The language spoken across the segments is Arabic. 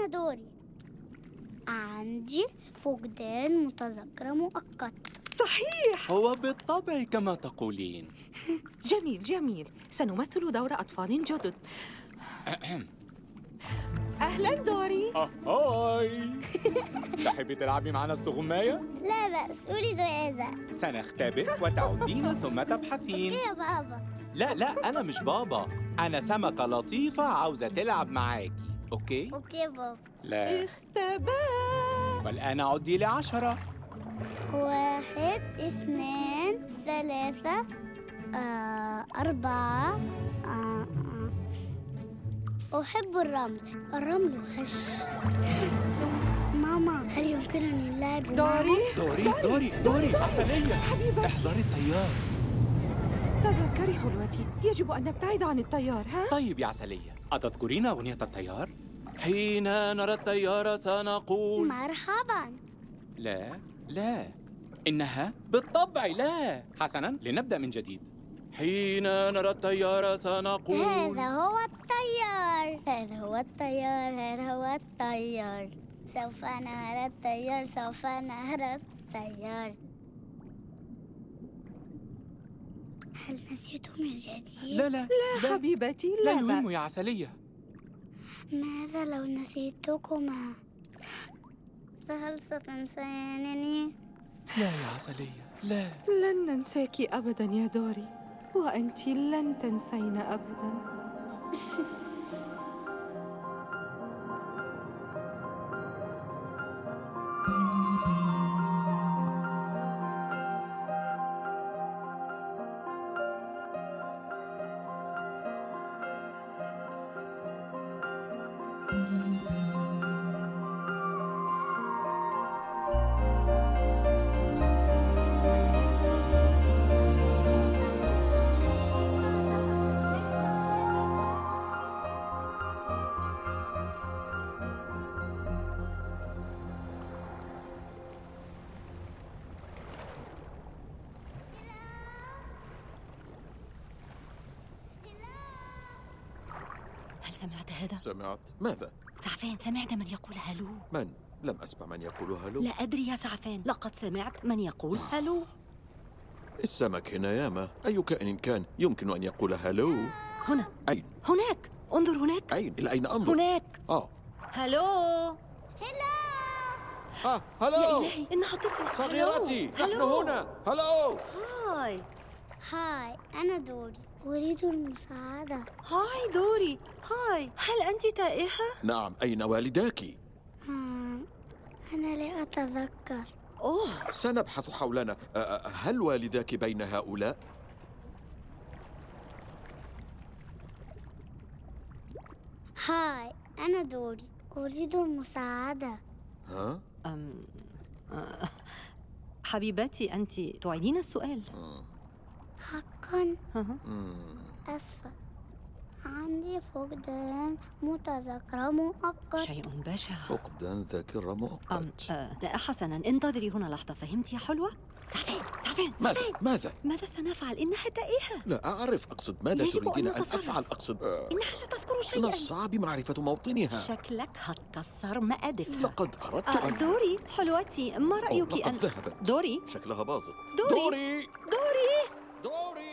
أنا دوري. عندي فقدان متذكرة مؤقت. صحيح. هو بالطبع كما تقولين. جميل جميل. سنمثل دور أطفال جدد. أهلا دوري. أهاي تحبي تلعبي معنا استغماية؟ لا بأس أريد هذا سنختبر وتعودين ثم تبحثين. يا بابا. لا لا أنا مش بابا. أنا سمكة لطيفة عاوزة تلعب معاكي. okay؟ okay بابا. لا. اختبار. والآن عدي لعشرة. واحد اثنان ثلاثة آه، أربعة آه، آه. أحب الرمل. الرمل هش ماما هل يمكنني اللعب معه؟ دوري. دوري دوري. دوري عسلية حبيبتي احذري التيار تذكري حلوتي يجب أن نبتعد عن التيار ها؟ طيب يا عسلية. أتذكرين أغنية التيار؟ حين نرى التيار سنقول مرحبا. لا لا إنها بالطبع لا. حسنا لنبدأ من جديد. حين نرى التيار سنقول هذا هو الطيار هذا هو الطيار هذا هو الطيار سوف نرى الطيار سوف نرى الطيار هل نسيت من جديد؟ لا لا لا حبيبتي لا لا يهم يا عسلية ماذا لو نسيتكما؟ فهل ستنسينني؟ لا يا عسلية لا لن ننساك أبدا يا دوري وأنت لن تنسين أبدا هل سمعت هذا؟ سمعت. ماذا؟ سعفان سمعت من يقول هلو. من؟ لم أسمع من يقول هلو. لا أدري يا سعفان. لقد سمعت من يقول هلو. السمك هنا ياما أي كائن كان يمكن أن يقول هلو؟ هنا. أين؟ هناك. انظر هناك. أين؟ إلى أين أنظر؟ هناك. آه. هلو. آه يا هلو إلهي إنها طفلة. صغيرتي هلو. نحن هلو. هنا. هلو. هاي. هاي أنا دوري. أريد المساعدة. هاي دوري. هاي هل أنت تائهة؟ نعم أين والداك؟ أنا لا أتذكر. أوه. سنبحث حولنا. آه، آه، هل والداك بين هؤلاء؟ هاي أنا دوري. أريد المساعدة. ها؟ أم... آه، حبيبتي أنت تعيدين السؤال. حقا مم. أسفة عندي فقدان متذكرة مؤقت. شيء بشع. فقدان ذاكرة أم مؤقت آه لا حسنا انتظري هنا لحظة. فهمت يا حلوة؟ سعفان سعفان ماذا؟ ماذا؟ ماذا سنفعل؟ إنها تائهة. لا أعرف. أقصد ماذا تريدين أن أن. أفعل؟ أقصد آه، إنها لا تذكر من شيئا. الصعب معرفة موطنها. شكلك هتكسر مقادفها لقد أردت آه أن دوري حلوتي ما رأيك أن ذهبت. دوري. شكلها باظت. دوري. دوري! دوري! دوري!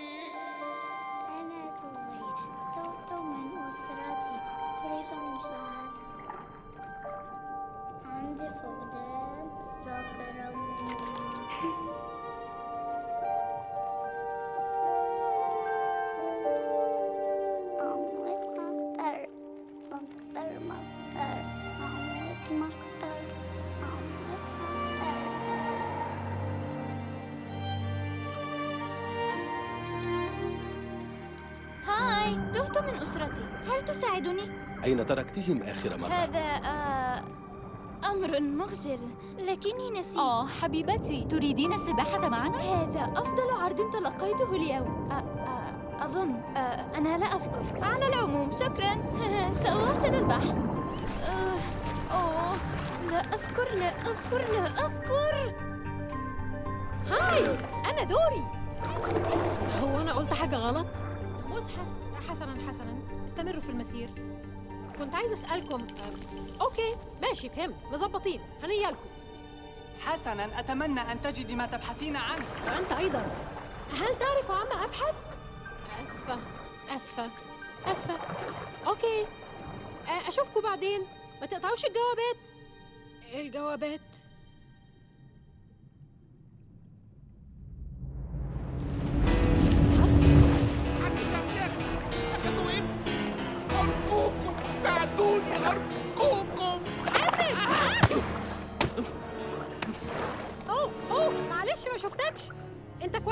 أين تركتهم آخر مرة؟ هذا آه أمر مخجل لكني نسيت. آه حبيبتي تريدين السباحة معنا؟ هذا أفضل عرض تلقيته اليوم. آه آه أظن آه أنا لا أذكر. على العموم شكرا. سأواصل البحث. آه أوه لا أذكر لا أذكر لا أذكر. هاي أنا دوري. هو أنا قلت حاجة غلط؟ مزحة. حسنا حسنا. استمروا في المسير. كنت عايزة أسألكم آه، okay ماشي فهمت مظبطين هنيالكم حسنا أتمنى أن تجدي ما تبحثين عنه. وأنت أيضا هل تعرف عما أبحث؟ أسفة أسفة أسفة. okay آه، أشوفكم بعدين. ما تقطعوش الجوابات. الجوابات؟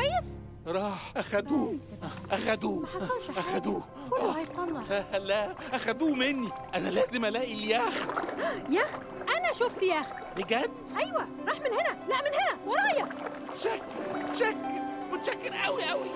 كويس؟ راح أخدوه. أخدوه. ما حصلش حاجة. أخدوه. كله هيتصلح لا أخذوه مني. أنا لازم ألاقي اليخت. يخت؟ أنا شفت يخت. بجد؟ أيوة. راح من هنا. لا من هنا. ورايا. شكر شكر متشكر أوي أوي.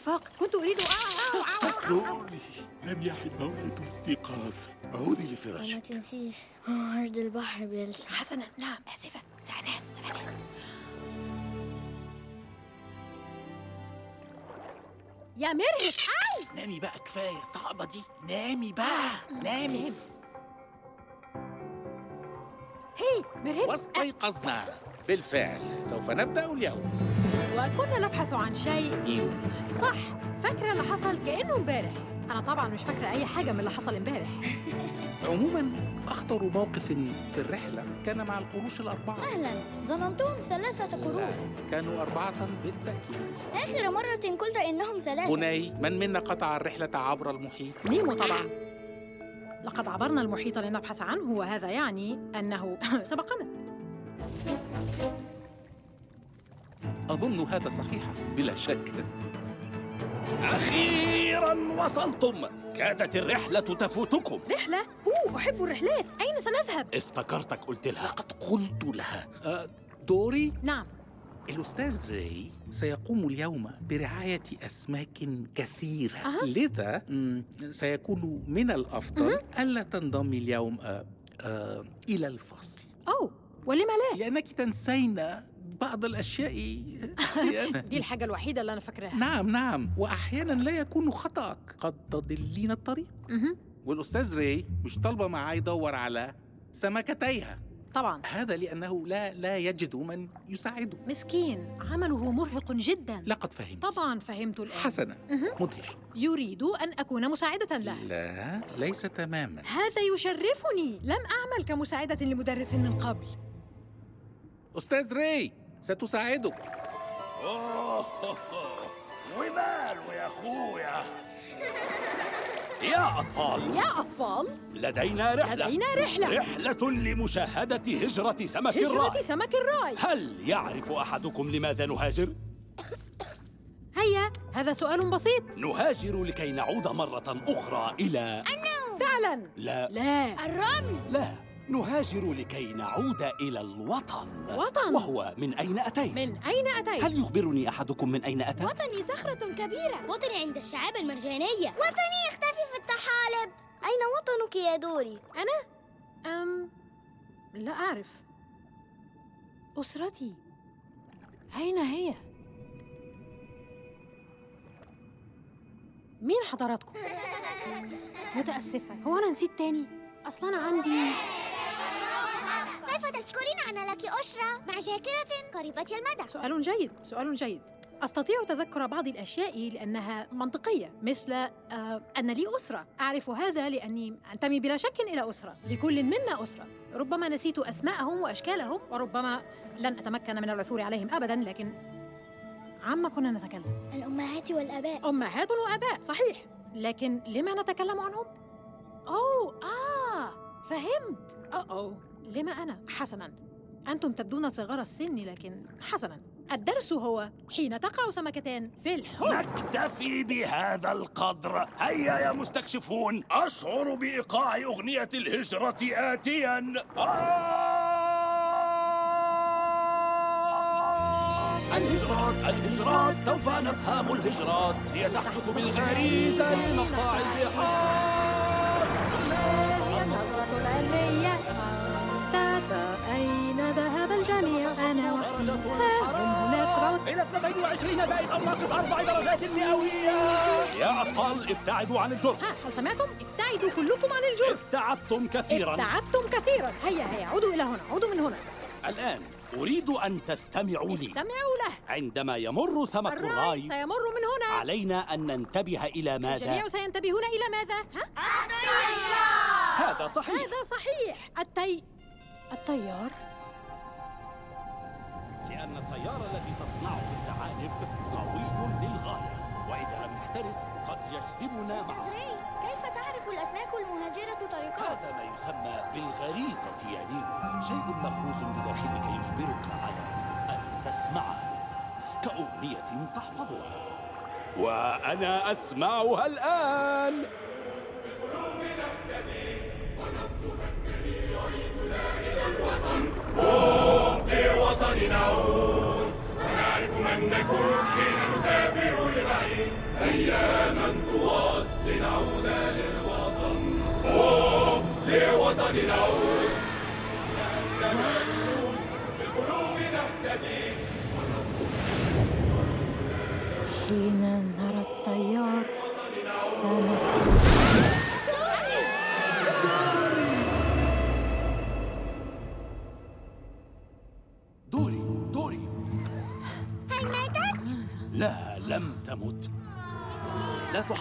أهلا رفاق كنت أريد آه آه آه دوري لم يحد موعد الاستيقاظ عودي ما لفراشك تنسيش. أرض البحر بيلسع. حسنا. نعم آسفة. سأنام سأنام. يا مرهف أو! نامي بقى كفاية صعبة دي. نامي بقى. نامي. هي مرهف واستيقظنا. بالفعل سوف نبدأ اليوم. وكنا نبحث عن شيء صح فاكرة اللي حصل كأنه امبارح. أنا طبعا مش فاكرة أي حاجة من اللي حصل امبارح. عموما أخطر موقف في الرحلة كان مع القروش الأربعة. أهلا ظننتهم ثلاثة قروش. كانوا أربعة بالتأكيد. آخر مرة قلت إنهم ثلاثة. بني من منا قطع الرحلة عبر المحيط؟ نيمو طبعا. لقد عبرنا المحيط لنبحث عنه وهذا يعني أنه سبقنا. أظن هذا صحيحا بلا شك. أخيرا وصلتم. كادت الرحلة تفوتكم. رحلة؟ أوه أحب الرحلات. أين سنذهب؟ افتكرتك قلت لها. لقد قلت لها. أه، دوري؟ نعم. الأستاذ راي سيقوم اليوم برعاية أسماك كثيرة. أها. لذا سيكون من الأفضل ألا تنضمي اليوم أه أه إلى الفصل. أوه ولم لا؟ لأنك تنسين بعض الأشياء. دي الحاجة الوحيدة اللي أنا فاكراها. نعم نعم. وأحيانا لا يكون خطأك. قد تضلين الطريق. والأستاذ راي مش طالبة معاه يدور على سمكتيها. طبعا. هذا لأنه لا لا يجد من يساعده. مسكين. عمله مرهق جدا. لقد فهمت. طبعا فهمت الآن. حسنا. مدهش. يريد أن أكون مساعدة له. لا ليس تماما. هذا يشرفني. لم أعمل كمساعدة لمدرس من قبل. أستاذ راي ستساعدك. وماله يا أخويا؟ يا أطفال. يا أطفال. لدينا رحلة. لدينا رحلة. رحلة لمشاهدة هجرة سمك هجرة الراي سمك الراي هل يعرف أحدكم لماذا نهاجر؟ هيا هذا سؤال بسيط. نهاجر لكي نعود مرة أخرى إلى فعلا. لا. لا. الرمل. لا. نهاجر لكي نعود إلى الوطن وطن. وهو من أين أتيت؟ من أين أتيت؟ هل يخبرني أحدكم من أين أتى؟ وطني صخرة كبيرة وطني عند الشعاب المرجانية وطني يختفي في الطحالب أين وطنك يا دوري؟ أنا؟ أم لا أعرف أسرتي أين هي؟ مين حضراتكم؟ متأسفة هو أنا نسيت تاني؟ أصلا أنا عندي كيف تشكرين أن لك أسرة مع ذاكرة قريبة المدى؟ سؤال جيد. سؤال جيد. أستطيع تذكر بعض الأشياء لأنها منطقية مثل آه أن لي أسرة. أعرف هذا لأني أنتمي بلا شك إلى أسرة. لكل منا أسرة. ربما نسيت أسماءهم وأشكالهم وربما لن أتمكن من العثور عليهم أبدا لكن عما كنا نتكلم؟ الأمهات والآباء. أمهات وآباء. صحيح. لكن لما نتكلم عنهم؟ أوه آه فهمت. أوه أوه لما أنا؟ حسنا. أنتم تبدون صغار السن لكن حسنا. الدرس هو حين تقع سمكتان في الحب نكتفي بهذا القدر. هيا يا مستكشفون أشعر بإيقاع أغنية الهجرة آتيا. آه! الهجرات الهجرات سوف نفهم الهجرات. هي تحدث بالغريزة لنقطع البحار. هناك رعد إلى 22 زائد أو ناقص أربع درجات مئوية. يا أطفال ابتعدوا عن الجرح. ها هل سمعتم؟ ابتعدوا كلكم عن الجرف ابتعدتم كثيرا. ابتعدتم كثيرا. هيا هيا عودوا إلى هنا عودوا من هنا. الآن أريد أن تستمعوا لي. استمعوا له. عندما يمر سمك الرأي الراي سيمر من هنا. علينا أن ننتبه إلى ماذا؟ الجميع سينتبهون إلى ماذا؟ ها؟ هذا صحيح. هذا صحيح. التي الطيار لأن التيار الذي تصنعه الزعانف قوي للغاية وإذا لم نحترس قد يجذبنا أستاذ معه ري كيف تعرف الأسماك المهاجرة طريقها؟ هذا ما يسمى بالغريزة يا نيمو شيء مغروس بداخلك يجبرك على أن تسمعه كأغنية تحفظها. وأنا أسمعها الآن.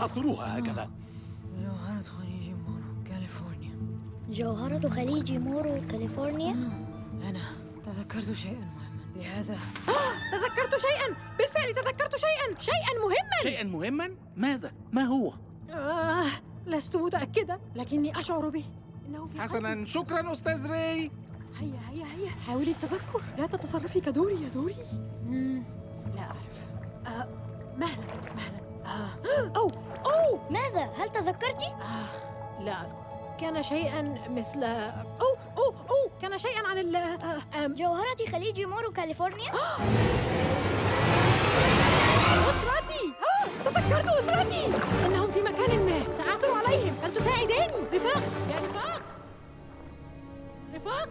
لا تحاصروها هكذا. جوهرة خليج مورو كاليفورنيا. جوهرة خليج مورو كاليفورنيا؟ أنا تذكرت شيئا مهما. لهذا؟ تذكرت شيئا! بالفعل تذكرت شيئا! شيئا مهما! شيئا مهما؟ ماذا؟ ما هو؟ آه لست متأكدة لكني أشعر به. إنه في قلبي. حسنا شكرا أستاذ ري. هيا هيا هيا. حاولي التذكر. لا تتصرفي كدوري يا دوري. مم، لا أعرف. آه مهلا مهلا. آه. أو أو ماذا؟ هل تذكرتي؟ آخ لا أذكر. كان شيئا مثل أو أو أو كان شيئا عن ال آه، آم، جوهرة خليج مورو كاليفورنيا؟ أسرتي! آه، تذكرت أسرتي! إنهم في مكان ما. سأعثر عليهم. هل تساعداني رفاق! يا رفاق! رفاق!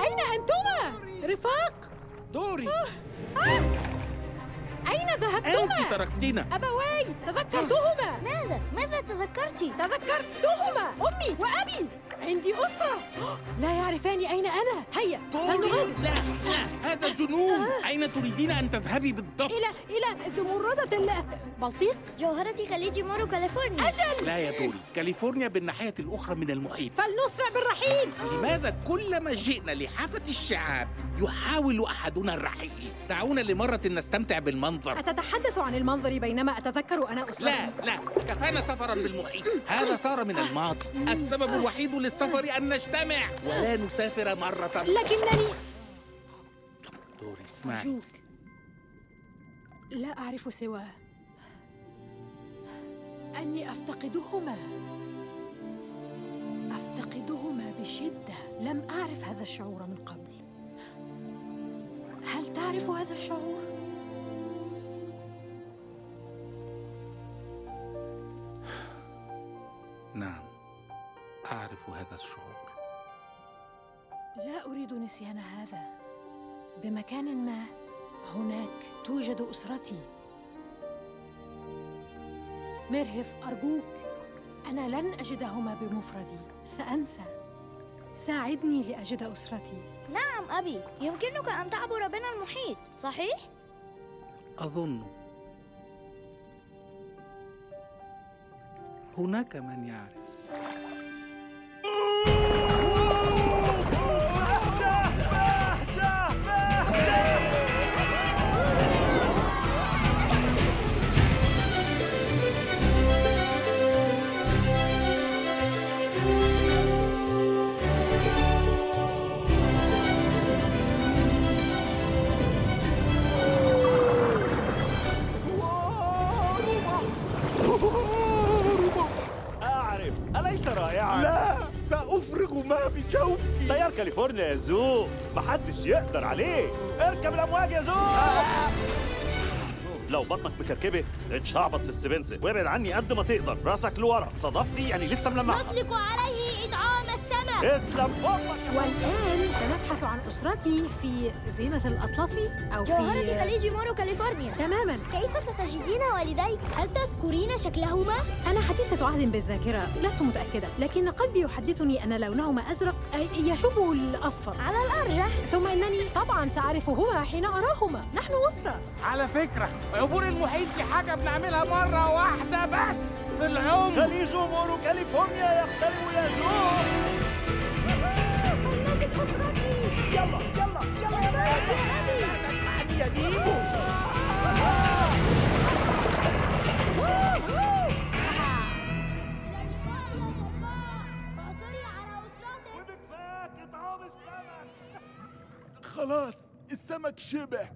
أين أنتما؟ رفاق! دوري. أين ذهبتما؟ تركتنا أبواي تذكرتهما. ماذا؟ ماذا تذكرتي؟ تذكرتهما. أمي وأبي. عندي أسرة. لا يعرفان أين أنا. هيا فلنغادر لا لا هذا جنون أين تريدين أن تذهبي بالضبط؟ إلى إلى زمردة. ال- البلطيق جوهرة خليج مورو كاليفورنيا. أجل. لا يا دوري كاليفورنيا بالناحية الأخرى من المحيط. فلنسرع بالرحيل. لماذا كلما جئنا لحافة الشعاب يحاول أحدنا الرحيل؟ دعونا لمرة نستمتع بالمنظر. أتتحدث عن المنظر بينما أتذكر أنا أسرتي لا لا. كفانا سفرا بالمحيط. هذا صار من الماضي. السبب الوحيد للسفر أن نجتمع. ولا نسافر مرة. لكنني دوري اسمعي أرجوك. لا أعرف سوى أني أفتقدهما. أفتقدهما بشدة. لم أعرف هذا الشعور من قبل. هل تعرف هذا الشعور؟ نعم. أعرف هذا الشعور. لا أريد نسيان هذا. بمكان ما هناك توجد أسرتي. مرهف أرجوك أنا لن أجدهما بمفردي. سأنسى. ساعدني لأجد أسرتي. نعم أبي. يمكنك أن تعبر بنا المحيط صحيح؟ أظن. هناك من يعرف. جوفي طيار كاليفورنيا يا زو. محدش يقدر عليه اركب الامواج يا زو. لو بطنك مكركبة اتشعبط في السبنسة. وابعد عني قد ما تقدر. راسك لورا. صدفتي يعني لسه ملمعها. نطلق عليه اسلم فمك والآن سنبحث عن أسرتي في زينة الأطلسي أو في جوهرة خليج مورو كاليفورنيا. تماما. كيف ستجدين والديك؟ هل تذكرين شكلهما؟ أنا حديثة عهد بالذاكرة لست متأكدة لكن قلبي يحدثني أن لونهما أزرق يشبه الأصفر. على الأرجح. ثم إنني طبعا سأعرفهما حين أراهما نحن أسرة. على فكرة عبور المحيط دي حاجة بنعملها مرة واحدة بس في العمر. خليج مورو كاليفورنيا يقترب يا خلاص السمك شبع.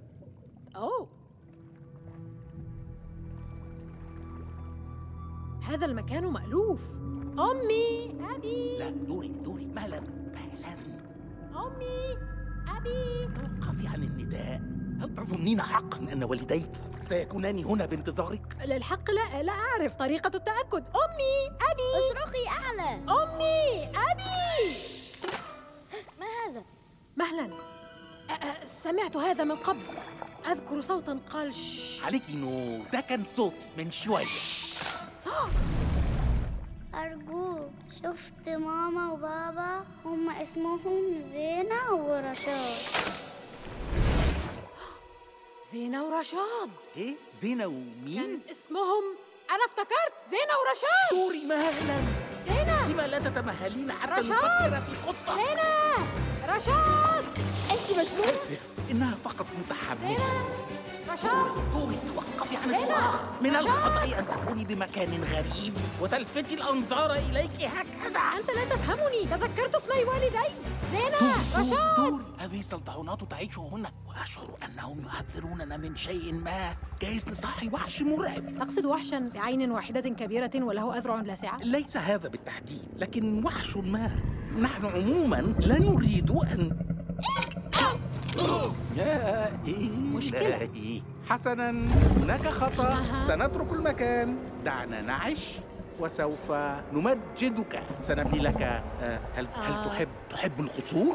أوه. هذا المكان مألوف. أمي أبي. لا دوري دوري. مهلا مهلا. أمي. أبي. توقفي عن النداء. هل تظنين حقا أن والديك سيكونان هنا بانتظارك؟ للحق لا لا أعرف طريقة التأكد. أمي أبي. أصرخي أعلى. أمي أبي. ما هذا؟ مهلا. سمعت هذا من قبل. أذكر صوتا قال شش عليكي نور ده كان صوتي من شوية. أرجوك شفت ماما وبابا هما اسمهم زينة ورشاد. زينة ورشاد؟ إيه؟ زينة ومين؟ كان اسمهم أنا افتكرت زينة ورشاد. دوري مهلا زينة. لما لا تتمهلين حتى رشاد! نفكر في خطة زينة. رشاد. أنت مجنون آسف إنها فقط متحمسة. زينة. رشاد دوري توقفي عن! الصراخ من! الخطأ أن تكوني بمكان غريب وتلفتي الأنظار إليك هكذا. أنت لا تفهمني. تذكرت اسمي والدي. زينة رشاد. دوري هذه السلطعونات تعيش هنا وأشعر أنهم يحذروننا من شيء ما. جايز نصحي وحش مرعب. تقصد وحشا بعين واحدة كبيرة وله أذرع لاسعة؟ ليس هذا بالتحديد لكن وحش ما. نحن عموما لا نريد أن يا مشكلة. حسنا هناك خطأ أها. سنترك المكان دعنا نعش وسوف نمجدك سنبني لك آه، هل هل آه. تحب تحب القصور؟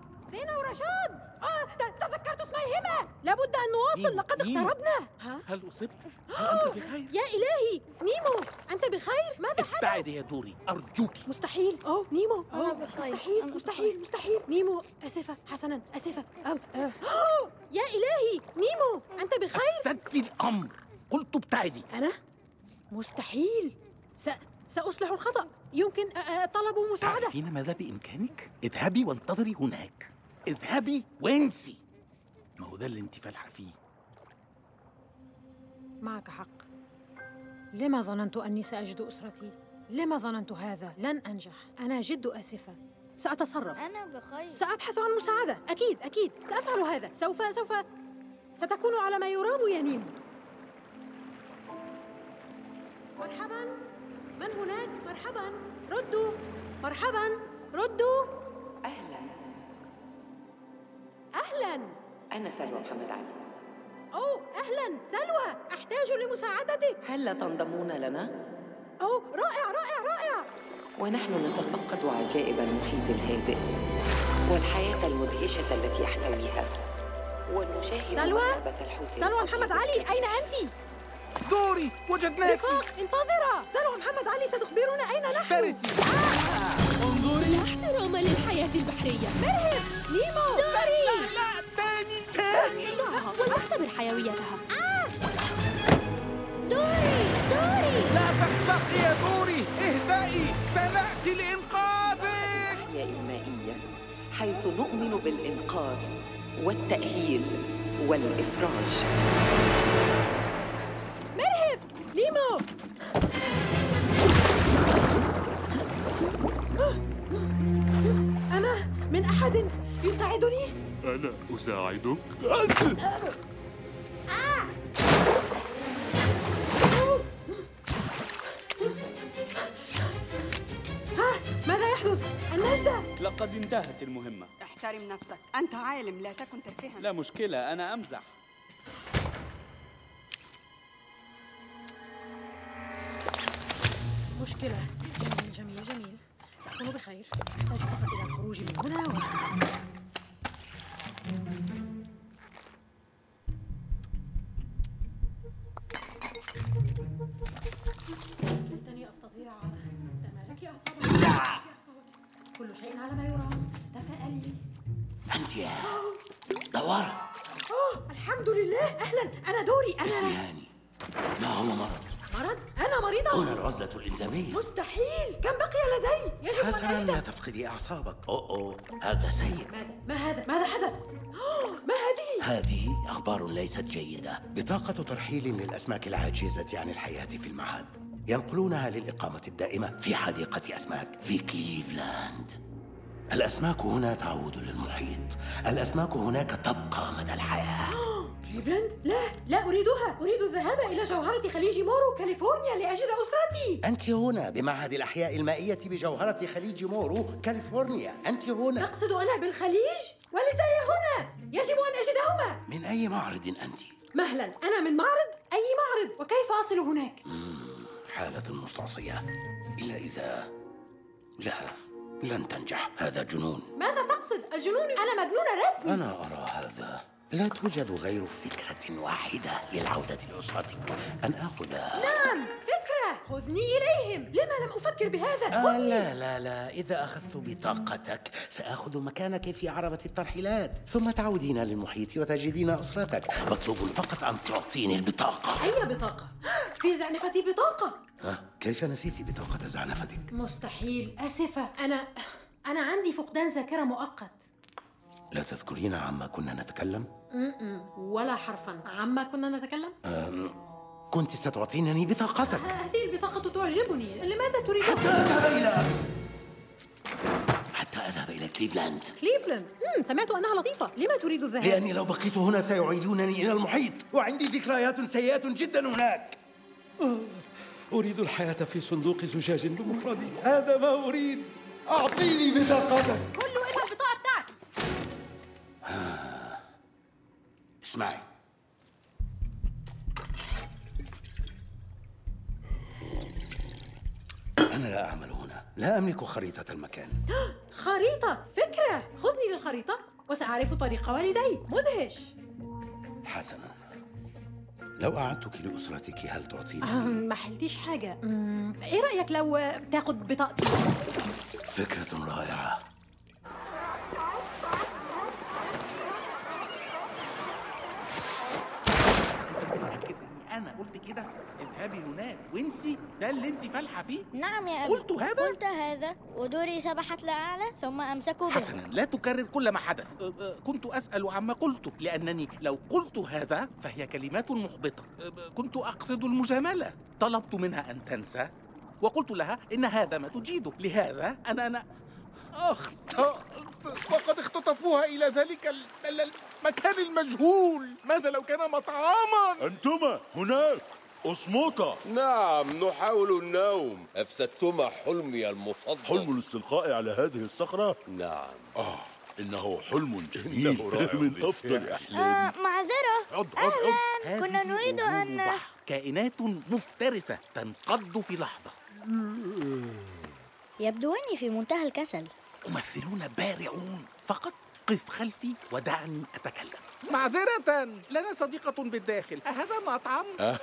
زينة ورشاد آه تذكرت اسميهما لابد أن نواصل نيمو، لقد نيمو. اقتربنا ها؟ هل أصبت؟ هل أنت بخير؟ يا إلهي نيمو أنت بخير؟ ماذا حدث؟ ابتعدي يا دوري أرجوك مستحيل أوه نيمو أنا أوه بخير. مستحيل أنا مستحيل. مستحيل نيمو آسفة حسنا آسفة أو آه. يا إلهي نيمو أنت بخير؟ افسدتي الأمر قلت ابتعدي أنا؟ مستحيل س... سأصلح الخطأ يمكن طلب مساعدة تعرفين ماذا بإمكانك؟ اذهبي وانتظري هناك اذهبي وانسي. ما هو ده اللي انت فالحة فيه. معك حق. لما ظننت أني سأجد أسرتي؟ لما ظننت هذا؟ لن أنجح. أنا جد آسفة. سأتصرف. أنا بخير. سأبحث عن مساعدة. أكيد أكيد. سأفعل هذا. سوف سوف. ستكون على ما يرام يا نيمو مرحبا. من هناك؟ مرحبا. ردوا. مرحبا. ردوا. أهلا. أنا سلوى محمد علي. أوه أهلا. سلوى أحتاج لمساعدتك. هل تنضمون لنا؟ أوه رائع رائع رائع. ونحن نتفقد عجائب المحيط الهادئ والحياة المدهشة التي يحتويها ونشاهد سلوى؟ سلوى محمد علي أين أنت؟ دوري وجدناك. رفاق انتظرا. سلوى محمد علي ستخبرنا أين نحن؟ احترسي انظري. لا احترام للحياة البحرية. مرهب نيمو دوري لا تاني تاني. دعها ولنختبر حيويتها دوري دوري. لا تخلقي يا دوري. اهدئي سنأتي لإنقاذك. الأحياء المائية حيث نؤمن بالإنقاذ والتأهيل والإفراج. يساعدني؟ أنا أساعدك. ماذا يحدث؟ النجدة! لقد انتهت المهمة. احترم نفسك. أنت عالم لا تكن ترفيها. لا مشكلة أنا أمزح. مشكلة. جميل جميل. جميل سأكون بخير. فقط إلى الخروج من هنا. و... ليتني أستطيع تمالك أعصابك كل شيء على ما يرام. تفائلي أنت يا دوارة. أوه الحمد لله. أهلا. أنا دوري. اسمي أنا. هاني ما هو مرض؟ مرض أنا مريضة. هنا العزلة الإلزامية. مستحيل. كم بقي لدي؟ يجب أن حسنا لا تفقدي أعصابك. أوه أوه. هذا سيء. ماذا؟ ما هذا؟ ماذا حدث؟ ما هذه؟ هذه أخبار ليست جيدة. بطاقة ترحيل للأسماك العاجزة عن الحياة في المعاد ينقلونها للإقامة الدائمة في حديقة أسماك في كليفلاند. الأسماك هنا تعود للمحيط. الأسماك هناك تبقى مدى الحياة. كليفلاند؟ لا لا أريدها. أريد الذهاب إلى جوهرة خليج مورو كاليفورنيا لأجد أسرتي. أنت هنا بمعهد الأحياء المائية بجوهرة خليج مورو كاليفورنيا. أنت هنا. تقصد أنا بالخليج؟ والدي هنا. يجب أن أجدهما. من أي معرض أنت؟ مهلا. أنا من معرض أي معرض؟ وكيف أصل هناك؟ حالة مستعصية. إلا إذا لا لن تنجح. هذا جنون. ماذا تقصد؟ الجنون؟ أنا مجنونة رسمي. أنا أرى هذا. لا توجد غير فكرة واحدة للعودة لأسرتك. أن آخذ نعم فكرة. خذني إليهم. لما لم أفكر بهذا؟ آه خذني. لا لا لا. إذا أخذت بطاقتك سآخذ مكانك في عربة الترحيلات. ثم تعودين للمحيط وتجدين أسرتك. مطلوب فقط أن تعطيني البطاقة. أي بطاقة؟ في زعنفتي بطاقة. ها كيف نسيت بطاقة زعنفتك؟ مستحيل. آسفة. أنا أنا عندي فقدان ذاكرة مؤقت. لا تذكرين عما كنا نتكلم؟ م-م. ولا حرفا. عما كنا نتكلم؟ كنت ستعطيني بطاقتك. هذه البطاقة تعجبني. لماذا تريد؟ حتى أذهب إلى حتى أذهب إلى كليفلاند. كليفلاند؟ مم. سمعت أنها لطيفة. لما تريد الذهاب؟ لأني لو بقيت هنا سيعيدونني إلى المحيط. وعندي ذكريات سيئة جدا هناك. أريد الحياة في صندوق زجاج بمفردي هذا ما أريد. أعطيني بطاقتك. كله اسمعي. أنا لا أعمل هنا. لا أملك خريطة المكان. خريطة؟ فكرة! خذني للخريطة وسأعرف طريق والدي. مدهش. حسنا. لو أعدتك لأسرتك هل تعطيني؟ ما حلتيش حاجة. إيه رأيك لو تاخد بطاقتي؟ فكرة رائعة متأكد إني أنا قلت كده. اذهبي هناك وانسي ده اللي أنت فالحة فيه. نعم يا أبي. قلت هذا؟ قلت هذا. ودوري سبحت لأعلى ثم أمسكوا به حسنا لا تكرر كل ما حدث. أه، أه، كنت أسأل عما قلته لأنني لو قلت هذا فهي كلمات محبطة. أه، كنت أقصد المجاملة. طلبت منها أن تنسى وقلت لها إن هذا ما تجيده. لهذا أنا أنا أخطأت. فقد اختطفوها إلى ذلك ال- ال- المكان المجهول. ماذا لو كان مطعاما أنتما هناك. اصمتا نعم نحاول النوم. أفسدتما حلمي المفضل. حلم الاستلقاء على هذه الصخرة؟ نعم. آه إنه حلم جميل. إنه رائع من. أفضل آه أحلامي معذرة. عد عد عد أهلا. كنا نريد أن بحر. كائنات مفترسة تنقض في لحظة. يبدو أني في منتهى الكسل. ممثلون بارعون فقط؟ قف خلفي ودعني أتكلم. معذرة لنا صديقة بالداخل. أهذا مطعم؟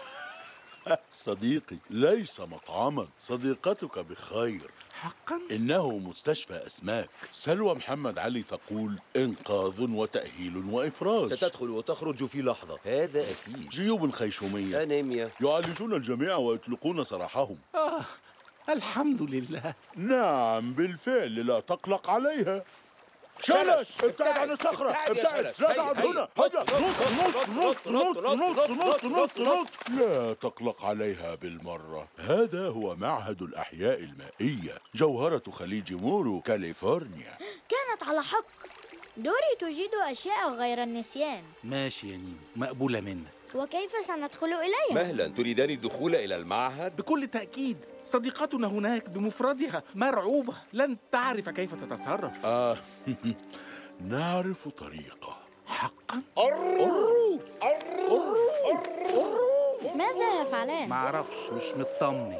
صديقي ليس مطعما. صديقتك بخير. حقا؟ إنه مستشفى أسماك. سلوى محمد علي تقول إنقاذ وتأهيل وإفراج ستدخل وتخرج في لحظة. هذا أكيد. جيوب خيشومية. أنيميا. يعالجون الجميع ويطلقون سراحهم. آه الحمد لله. نعم بالفعل لا تقلق عليها. شلش ابتعد عن الصخرة ابتعد لا تعد هنا هيا نط نط نط نط نط نط نط لا تقلق عليها بالمرة هذا هو معهد الأحياء المائية جوهرة خليج مورو كاليفورنيا كانت على حق دوري تجيد أشياء غير النسيان ماشي يا نيم مقبولة منك وكيف سندخل إليها؟ مهلا تريدان الدخول إلى المعهد؟ بكل تأكيد صديقتنا هناك بمفردها مرعوبة لن تعرف كيف تتصرف آه نعرف طريقة حقا؟ أرو ماذا يفعلان؟ معرفش مش مطمن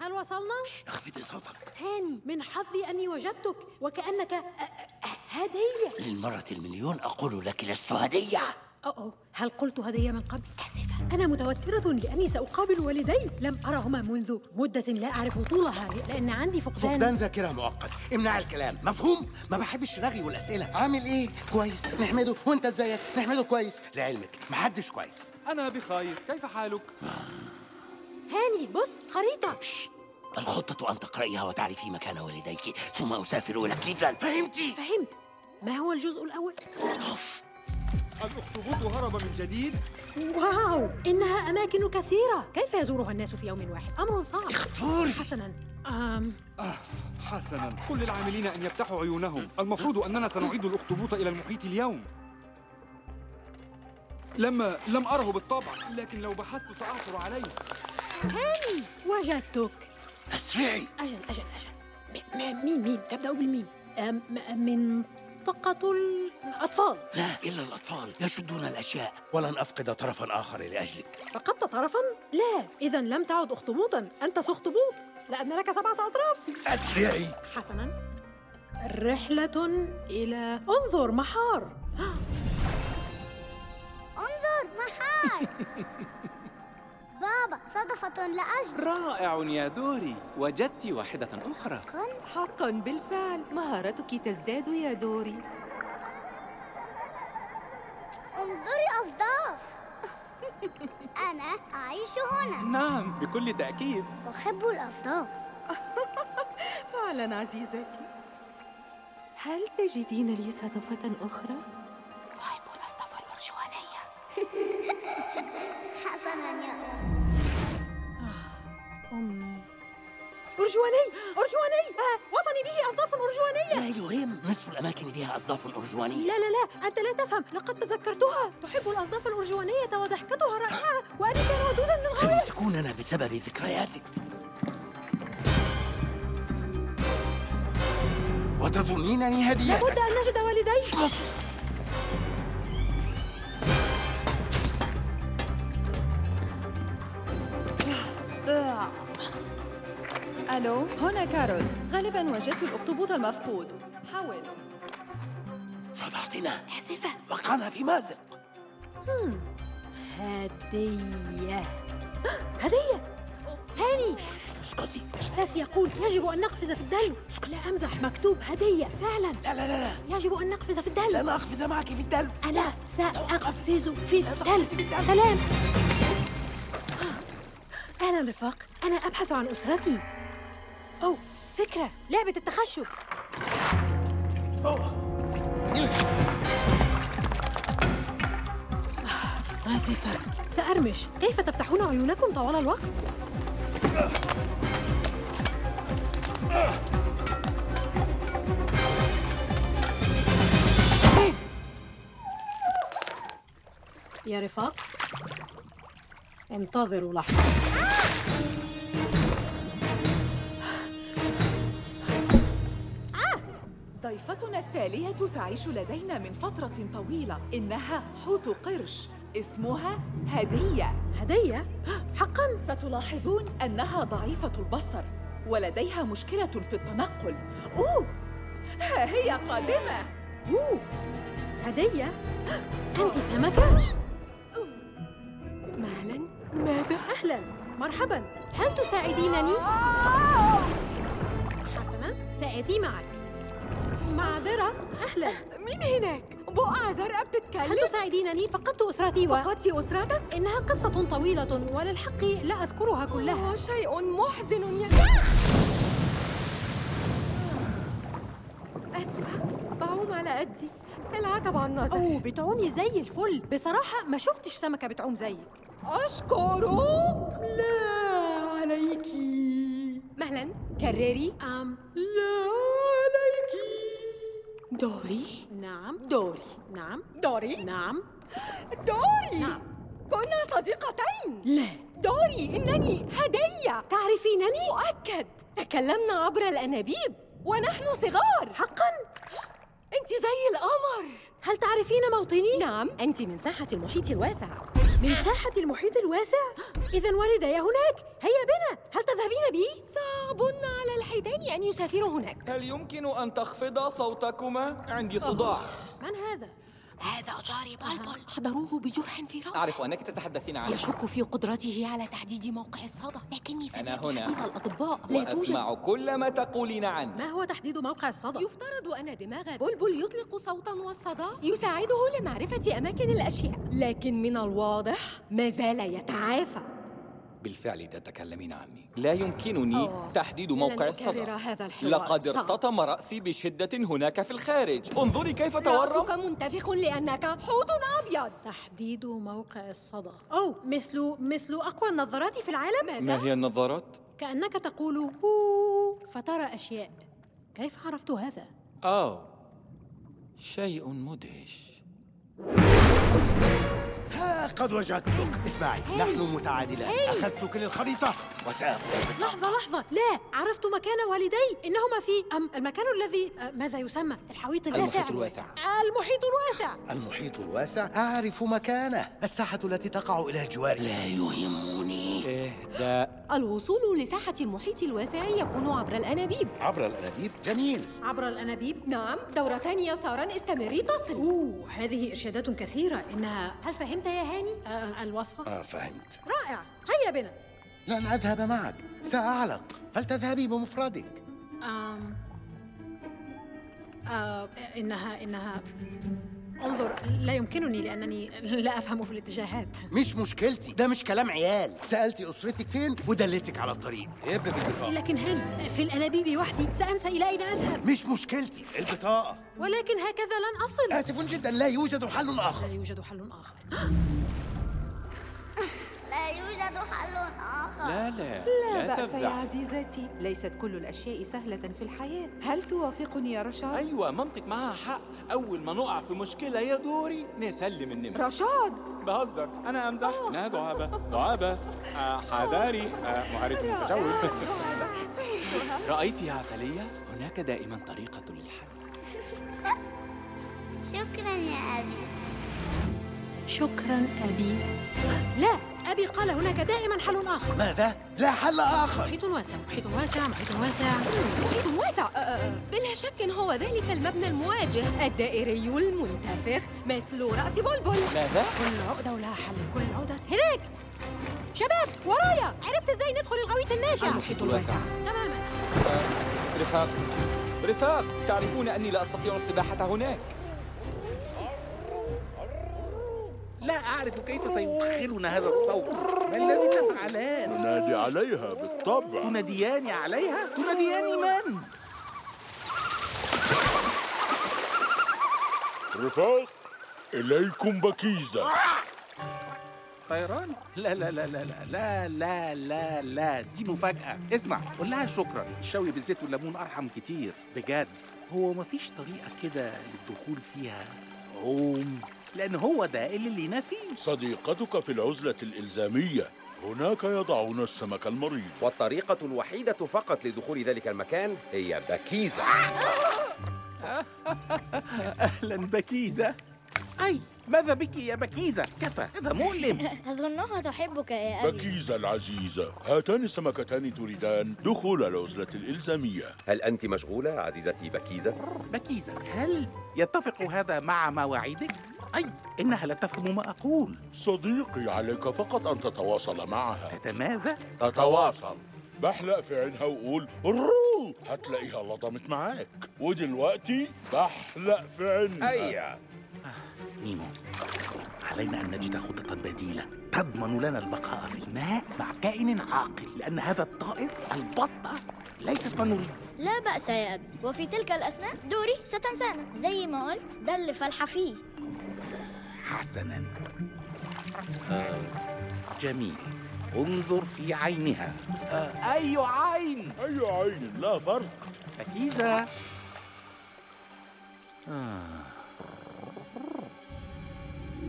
هل وصلنا؟ اخفضي صوتك هاني من حظي أني وجدتك وكأنك أ- أ- هدية للمرة المليون أقول لك لست هدية أوه أوه هل قلت هدية من قبل؟ آسفة أنا متوترة لأني سأقابل والدي. لم أرهما منذ مدة لا أعرف طولها لأن عندي فقدان. فقدان ذاكرة مؤقت. امنع الكلام. مفهوم؟ ما بحبش الرغي والأسئلة. عامل إيه؟ كويس. نحمده. وأنت إزيك؟ نحمده كويس. لعلمك. محدش كويس. أنا بخير كيف حالك؟ هاني بص خريطة. الخطة أن تقرأيها وتعرفي مكان والديك ثم أسافر إلى كليفلاند. فهمتي؟ فهمت. ما هو الجزء الأول؟ الأخطبوط هرب من جديد؟ wow! إنها أماكن كثيرة. كيف يزورها الناس في يوم واحد؟ أمر صعب. اختاري حسنا. أم. آه حسنا. قل للعاملين أن يفتحوا عيونهم. المفروض أننا سنعيد الأخطبوط إلى المحيط اليوم. لما لم أره بالطبع لكن لو بحثت سأعثر عليه. هاني وجدتك. أسرعي أجل أجل أجل. م- م- ميم ميم. تبدأ بالميم. أم م- منطقة الأطفال. لا إلا الأطفال. يشدون الأشياء. ولن أفقد طرفا آخر لأجلك. فقدت طرفا؟ لا. إذا لم تعد أخطبوطا. أنت سخطبوط لأن لك سبعة أطراف. أسرعي. حسنا. رحلة إلى انظر محار. انظر محار. بابا صدفة لأجل. رائع يا دوري. وجدت واحدة أخرى. حقا بالفعل. مهارتك تزداد يا دوري. انظري أصداف. أنا أعيش هنا. نعم بكل تأكيد. أحب الأصداف. فعلا عزيزتي. هل تجدين لي صدفة أخرى؟ أحب الأصداف الأرجوانية حسنا يا أم. أرجواني! أرجواني! آه وطني به أصداف أرجوانية! لا يهم! نصف الأماكن بها أصداف أرجوانية. لا لا لا أنت لا تفهم. لقد تذكرتها. تحب الأصداف الأرجوانية وضحكتها رائعة. وأبي كان ودودا للغاية سيمسكوننا بسبب ذكرياتك. وتظنينني هدية لابد أن نجد والدي اصمتي ألو هنا كارول. غالبا وجدت الأخطبوط المفقود. حاول. فضحتنا آسفة. وقعنا في مازق. هدية. هدية؟ هاني. اسكتي. إحساسي يقول يجب أن نقفز في الدلو لا أمزح. مكتوب هدية فعلا. لا لا لا لا. يجب أن نقفز في الدلو لن أقفز معك في الدلو أنا سأقفز في الدلو. سلام. أهلا رفاق. أنا أبحث عن أسرتي. أوه فكرة لعبة التخشب. آسفة سأرمش. كيف تفتحون عيونكم طوال الوقت؟ يا رفاق انتظروا لحظة. ضيفتنا التالية تعيش لدينا من فترة طويلة إنها حوت قرش اسمها هدية هدية؟ حقا؟ ستلاحظون أنها ضعيفة البصر ولديها مشكلة في التنقل أوه ها هي قادمة أوه هدية؟ أنت سمكة؟ مهلا ماذا؟ أهلا مرحبا هل تساعدينني؟ حسنا سآتي معك معذرة. أهلا. مين هناك؟ بقعة زرقاء بتتكلم؟ هل تساعدينني؟ فقدت أسرتي و... فقدت أسرتك؟ إنها قصة طويلة وللحق لا أذكرها كلها. شيء محزن. يا أسفة بعوم على قدي العتب عن النظر أوه بتعومي زي الفل. بصراحة ما شفتش سمكة بتعوم زيك. أشكرك. لا عليكي مهلا. كرري أم. لا عليكي دوري؟ نعم. دوري. نعم. دوري؟ نعم. دوري! نعم. كنا صديقتين. لا. دوري إنني هدية. تعرفينني؟ مؤكد. تكلمنا عبر الأنابيب ونحن صغار. حقا؟ أنت زي القمر. هل تعرفين موطني؟ نعم أنت من ساحة المحيط الواسع من ساحة المحيط الواسع؟ إذا والدي هناك هيا بنا هل تذهبين بي؟ صعب على الحيتان أن يسافروا هناك هل يمكن أن تخفض صوتكما؟ عندي صداع من هذا؟ هذا جاري بلبل. حضروه بجرح في رأسه. أعرف أنك تتحدثين عنه. يشك في قدرته على تحديد موقع الصدى. لكني سمعت أنا هنا. حديث الأطباء. لا توجد. وأسمع كل ما تقولين عنه. ما هو تحديد موقع الصدى؟ يفترض أن دماغ بلبل يطلق صوتا والصدى. يساعده لمعرفة أماكن الأشياء. لكن من الواضح ما زال يتعافى. بالفعل تتكلمين عني. لا يمكنني أوه. تحديد موقع الصدى. لقد. ارتطم رأسي بشدة هناك في الخارج. انظري كيف رأسك تورم منتفخ لأنك حوت أبيض. تحديد موقع الصدى. أو مثل مثل أقوى النظارات في العالم. ما هي النظارات؟ كأنك تقول فترى أشياء. كيف عرفت هذا؟ أوه شيء مدهش. ها قد وجدتك. اسمعي نحن متعادلان. أخذت كل الخريطة وسأخذ لحظة لحظة. لا عرفت مكان والدي. إنهما في أم المكان الذي آه، ماذا يسمى؟ الحويط الواسع. المحيط الواسع. المحيط الواسع. المحيط الواسع. أعرف مكانه. الساحة التي تقع إلى جوار. لا يهمني. الوصول لساحة المحيط الواسع يكون عبر الأنابيب. عبر الأنابيب؟ جميل. عبر الأنابيب؟ نعم دورتان يسارا استمري تصل. أوه هذه إرشادات كثيرة. إنها هل فهمت يا هاني؟ آه الوصفة؟ آه فهمت. رائع. هيا بنا. لن أذهب معك. سأعلق فلتذهبي بمفردك. آم آه إنها إنها انظر لا يمكنني لأنني لا أفهم في الاتجاهات. مش مشكلتي. ده مش كلام عيال. سألتي أسرتك فين؟ ودلتك على الطريق. ابدأ بالبطاقة. لكن هل في الأنابيب وحدي؟ سأنسى إلى أين أذهب؟ مش مشكلتي. البطاقة. ولكن هكذا لن أصل. آسف جدا. لا يوجد حل آخر. لا يوجد حل آخر. لا يوجد حل آخر. لا لا. لا بأس يا عزيزتي. ليست كل الأشياء سهلة في الحياة. هل توافقني يا رشاد؟ أيوة مامتك معها حق. أول ما نقع في مشكلة يا دوري نسلم النمرة رشاد! بهزر. أنا أمزح. إنها دعابة. دعابة. آه حذاري. آه معرض متشوق رأيت يا عسلية هناك دائما طريقة للحل. شكرا يا أبي. شكرا أبي. لا! أبي قال هناك دائما حل آخر. ماذا؟ لا حل آخر. محيط واسع محيط واسع محيط واسع. محيط واسع. أه، أه، بلا شك هو ذلك المبنى المواجه الدائري المنتفخ مثل رأس بلبل. ماذا؟ كل عقدة ولها حل كل عقدة. هناك! شباب ورايا! عرفت إزاي ندخل الغويط الناشع المحيط الواسع. تماما. رفاق. رفاق تعرفون أني لا أستطيع السباحة هناك. لا أعرف كيف سيدخلنا هذا الصوت. ما الذي تفعلان؟ ننادي عليها بالطبع. تناديان عليها؟ تناديان من؟ رفاق إليكم بكيزة. طيران؟ لا لا لا لا لا لا لا لا لا. دي مفاجأة. اسمع قول لها شكرا. الشوي بالزيت والليمون أرحم كتير. بجد. هو مفيش طريقة كده للدخول فيها؟ عوم لأن هو ده اللي لينا فيه. صديقتك في العزلة الإلزامية. هناك يضعون السمك المريض. والطريقة الوحيدة فقط لدخول ذلك المكان هي بكيزة. أهلا بكيزة. أي ماذا بك يا بكيزة؟ كفى هذا مؤلم. أظنها تحبك يا أبي. بكيزة العزيزة هاتان السمكتان تريدان دخول العزلة الإلزامية. هل أنت مشغولة عزيزتي بكيزة؟ بكيزة هل يتفق هذا مع مواعيدك؟ أي إنها لا تفهم ما أقول. صديقي عليك فقط أن تتواصل معها. ماذا؟ تتواصل. بحلق في عينها وقول رو هتلاقيها لطمت معاك. ودلوقتي بحلق في عينها. هيا. نيمو علينا أن نجد خطة بديلة تضمن لنا البقاء في الماء مع كائن عاقل لأن هذا الطائر البطة ليست ما نريد. لا بأس يا أبي وفي تلك الأثناء دوري ستنسانا. زي ما قلت ده اللي فالحة فيه حسنا. آه جميل. انظر في عينها. آه أي عين؟ أي عين؟ لا فرق. بكيزة آه.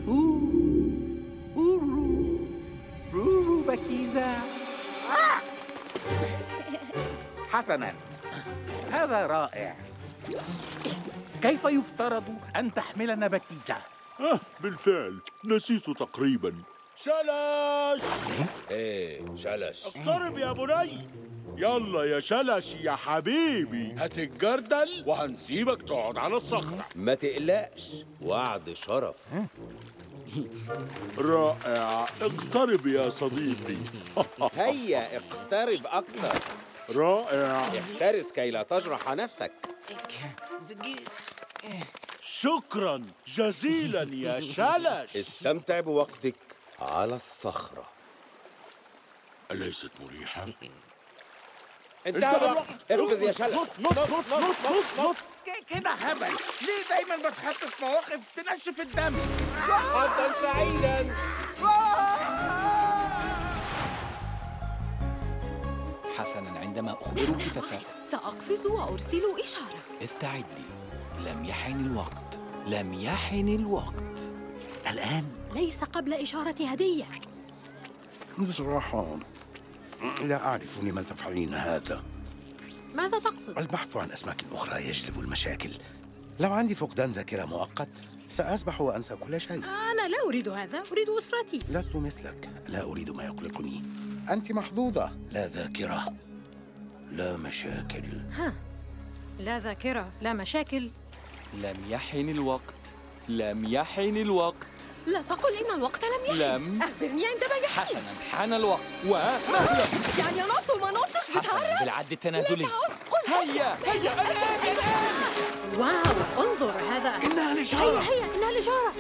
أوه. أورو. رورو بكيزة. حسنا. هذا رائع. كيف يفترض أن تحملنا بكيزة؟ آه بالفعل. نسيت تقريبا. شلش! إيه شلش. اقترب يا بني. يلا يا شلش يا حبيبي. هتتجردل وهنسيبك تقعد على الصخرة. ما تقلقش وعد شرف. رائع. اقترب يا صديقي. هيا اقترب أكثر. رائع. احترس كي لا تجرح نفسك. شكرا جزيلا يا شلش. استمتع بوقتك على الصخرة. أليست مريحة؟ انتهى الوقت. اقفز يا شلش. نط نط نط نط نط. كده هبل. ليه دايما بتحط في مواقف تنشف الدم؟ حظا سعيدا. حسنا عندما أخبرك فسوف. سأقفز وأرسل إشارة. استعدي. لم يحن الوقت. لم يحن الوقت. الآن؟ ليس قبل إشارة هدية. بصراحة لا أعرف لما تفعلين هذا. ماذا تقصد؟ البحث عن أسماك أخرى يجلب المشاكل. لو عندي فقدان ذاكرة مؤقت سأسبح وأنسى كل شيء. أنا لا أريد هذا أريد أسرتي. لست مثلك. لا أريد ما يقلقني. أنت محظوظة. لا ذاكرة. لا مشاكل. ها لا ذاكرة لا مشاكل. لم يحن الوقت لم يحن الوقت. لا تقل إن الوقت لم يحن. لم. أخبرني عندما يحن. حسنا حان الوقت. و يعني نط وما نطش بتهرب بالعد التنازلي. هيا هيا الآن الآن واو انظر هذا. إنها الإشارة هيا هيا إنها الإشارة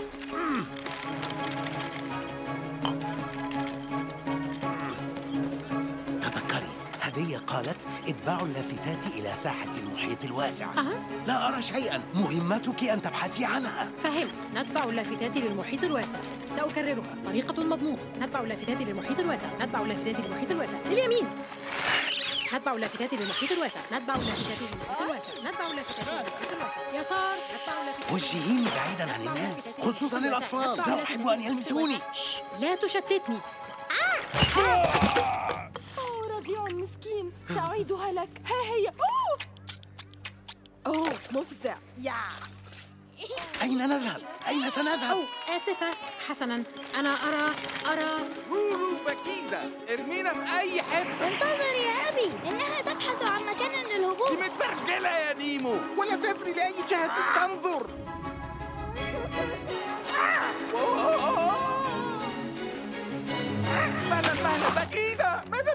قالت اتبعوا اللافتات إلى ساحة المحيط الواسع. أها. لا أرى شيئا. مهمتك أن تبحثي عنها. فهم. نتبع اللافتات للمحيط الواسع. سأكررها. طريقة مضمونة. نتبع اللافتات للمحيط الواسع. نتبع اللافتات للمحيط الواسع. لليمين. نتبع اللافتات للمحيط الواسع. نتبع اللافتات للمحيط الواسع. نتبع اللافتات للمحيط الواسع. يسار. نتبع اللافتات وجهيني بعيدا عن الناس خصوصا الأطفال. لا أحب أن يلمسوني. لا تشتتني. أوه رضيع مسكين. سأعيدها لك. ها هي. أوه! أوه مفزع. يا. أين نذهب؟ أين سنذهب؟ أو آسفة. حسنا. أنا أرى أرى. رورو بكيزة ارمينا في أي حتة. انتظر يا أبي. إنها تبحث عن مكان دي للهبوط متبرجلة يا نيمو. ولا تدري لأي جهة تنظر. مهلا مهلا. بكيزة ماذا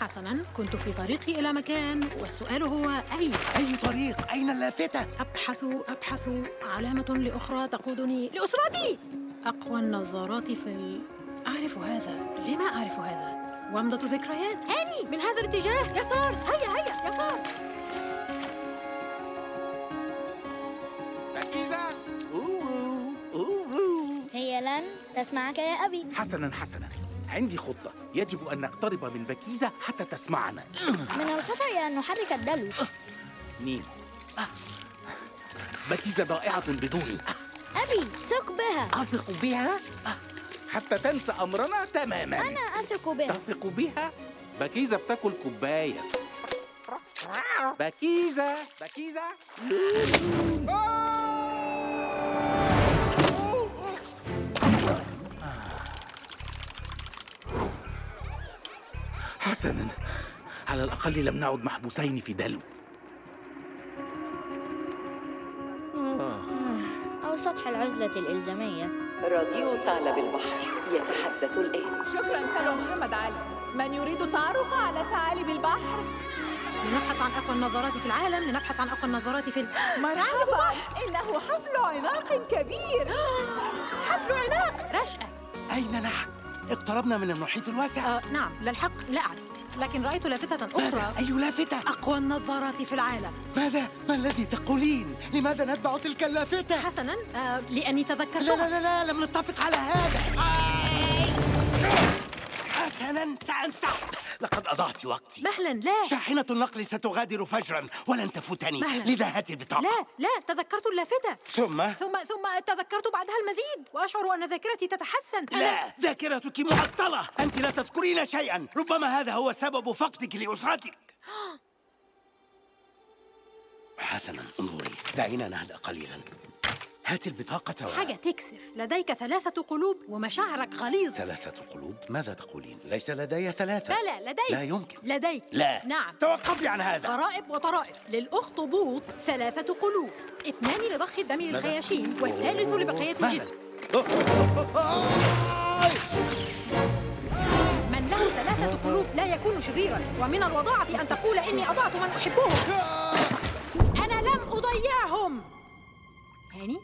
حسنا كنت في طريقي إلى مكان والسؤال هو أين أي طريق؟ أين اللافتة؟ أبحث أبحث. علامة لأخرى تقودني لأسرتي. أقوى النظارات في ال... أعرف هذا. لما أعرف هذا؟ ومضة ذكريات. هاني من هذا الاتجاه. يسار! هيا هيا يسار! لن تسمعك يا أبي. حسنا حسنا. عندي خطة. يجب أن نقترب من بكيزة حتى تسمعنا. من الخطأ أن نحرك الدلو. نيم بكيزة ضائعة بدوني. أبي ثق بها. أثق بها؟ حتى تنسى أمرنا تماما. أنا أثق بها. تثق بها؟ بكيزة بتاكل كوباية. بكيزة بكيزة. حسنا. على الأقل لم نعد محبوسين في دلو. أو سطح العزلة الإلزامية. راديو ثعلب البحر يتحدث الآن. شكرا سلوى محمد علي. من يريد التعرف على ثعالب البحر؟ لنبحث عن أقوى النظارات في العالم لنبحث عن أقوى النظارات في. مرحبا. إنه حفل عناق كبير. حفل عناق. رشقة أين نحن؟ اقتربنا من المحيط الواسع آه نعم للحق لا أعرف لكن رأيت لافتة أخرى أي لافتة؟ أقوى النظارات في العالم ماذا؟ ما الذي تقولين؟ لماذا نتبع تلك اللافتة؟ حسنا آه لأني تذكرت لا لا لا لا لم نتفق على هذا حسنا سأنسحب لقد أضعت وقتي. مهلا لا. شاحنة النقل ستغادر فجرا ولن تفوتني. مهلا. لذا هاتي البطاقة. لا لا تذكرت اللافتة. ثم؟ ثم ثم تذكرت بعدها المزيد. وأشعر أن ذاكرتي تتحسن. أنا- لا ذاكرتك معطلة. أنت لا تذكرين شيئا. ربما هذا هو سبب فقدك لأسرتك. حسنا انظري. دعينا نهدأ قليلا. هاتي البطاقة و... حاجة تكسف. لديك ثلاثة قلوب ومشاعرك غليظة ثلاثة قلوب؟ ماذا تقولين؟ ليس لدي ثلاثة. لا لا لديك. لا يمكن. لديك. لا. نعم. توقفي عن هذا. غرائب وطرائف. للأخطبوط ثلاثة قلوب. اثنان لضخ الدم للخياشيم والثالث لبقية. الجسم. من له ثلاثة قلوب لا يكون شريرا. ومن الوضاعة أن تقول إني أضعت من أحبهم. أنا لم أضيعهم. هاني؟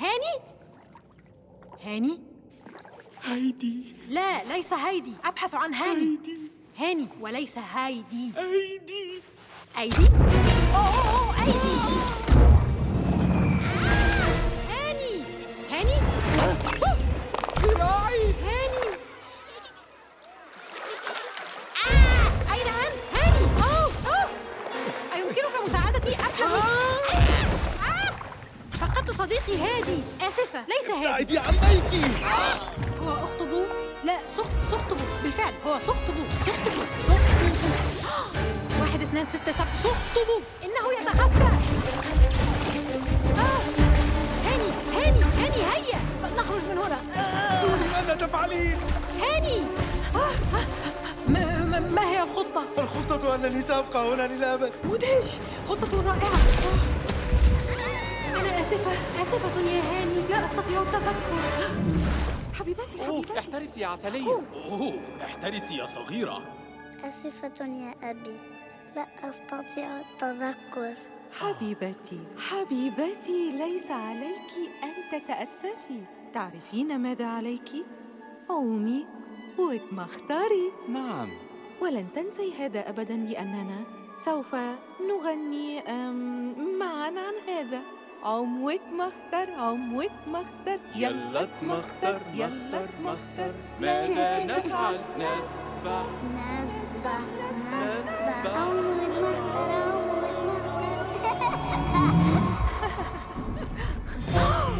هاني؟ هاني؟ هايدي. لا ليس هايدي. أبحث عن هاني. هايدي. هاني وليس هايدي. أيدي أيدي؟ أوه أوه أوه أيدي. صديقي هادي آسفة ليس هادي ابتعدي عن بيتي هو أخطبوط؟ لا سخط سخطبوط بالفعل هو سخطبوط سخطبوط سخطبوط واحد اثنان ستة سبعة سخطبوط إنه يتخفى آه. هاني هاني هاني هيا فلنخرج من هنا آه. ماذا تفعلين؟ هاني آه. ما, ما, ما هي الخطة؟ الخطة أنني سأبقى هنا للأبد مدهش خطة رائعة. أنا آسفة. آسفة يا هاني. لا أستطيع التذكر. حبيبتي أوه حبيبتي احترسي يا عسلية. أوه. احترسي يا صغيرة. آسفة يا أبي. لا أستطيع التذكر. حبيبتي حبيبتي ليس عليك أن تتأسفي. تعرفين ماذا عليك؟ قومي واتمختري نعم. ولن تنسي هذا أبدا لأننا سوف نغني معا عن هذا. عم واتمختر عم واتمختر يلا اتمختر مختر مختر ماذا نفعل نسبح نسبح نسبح أول مختر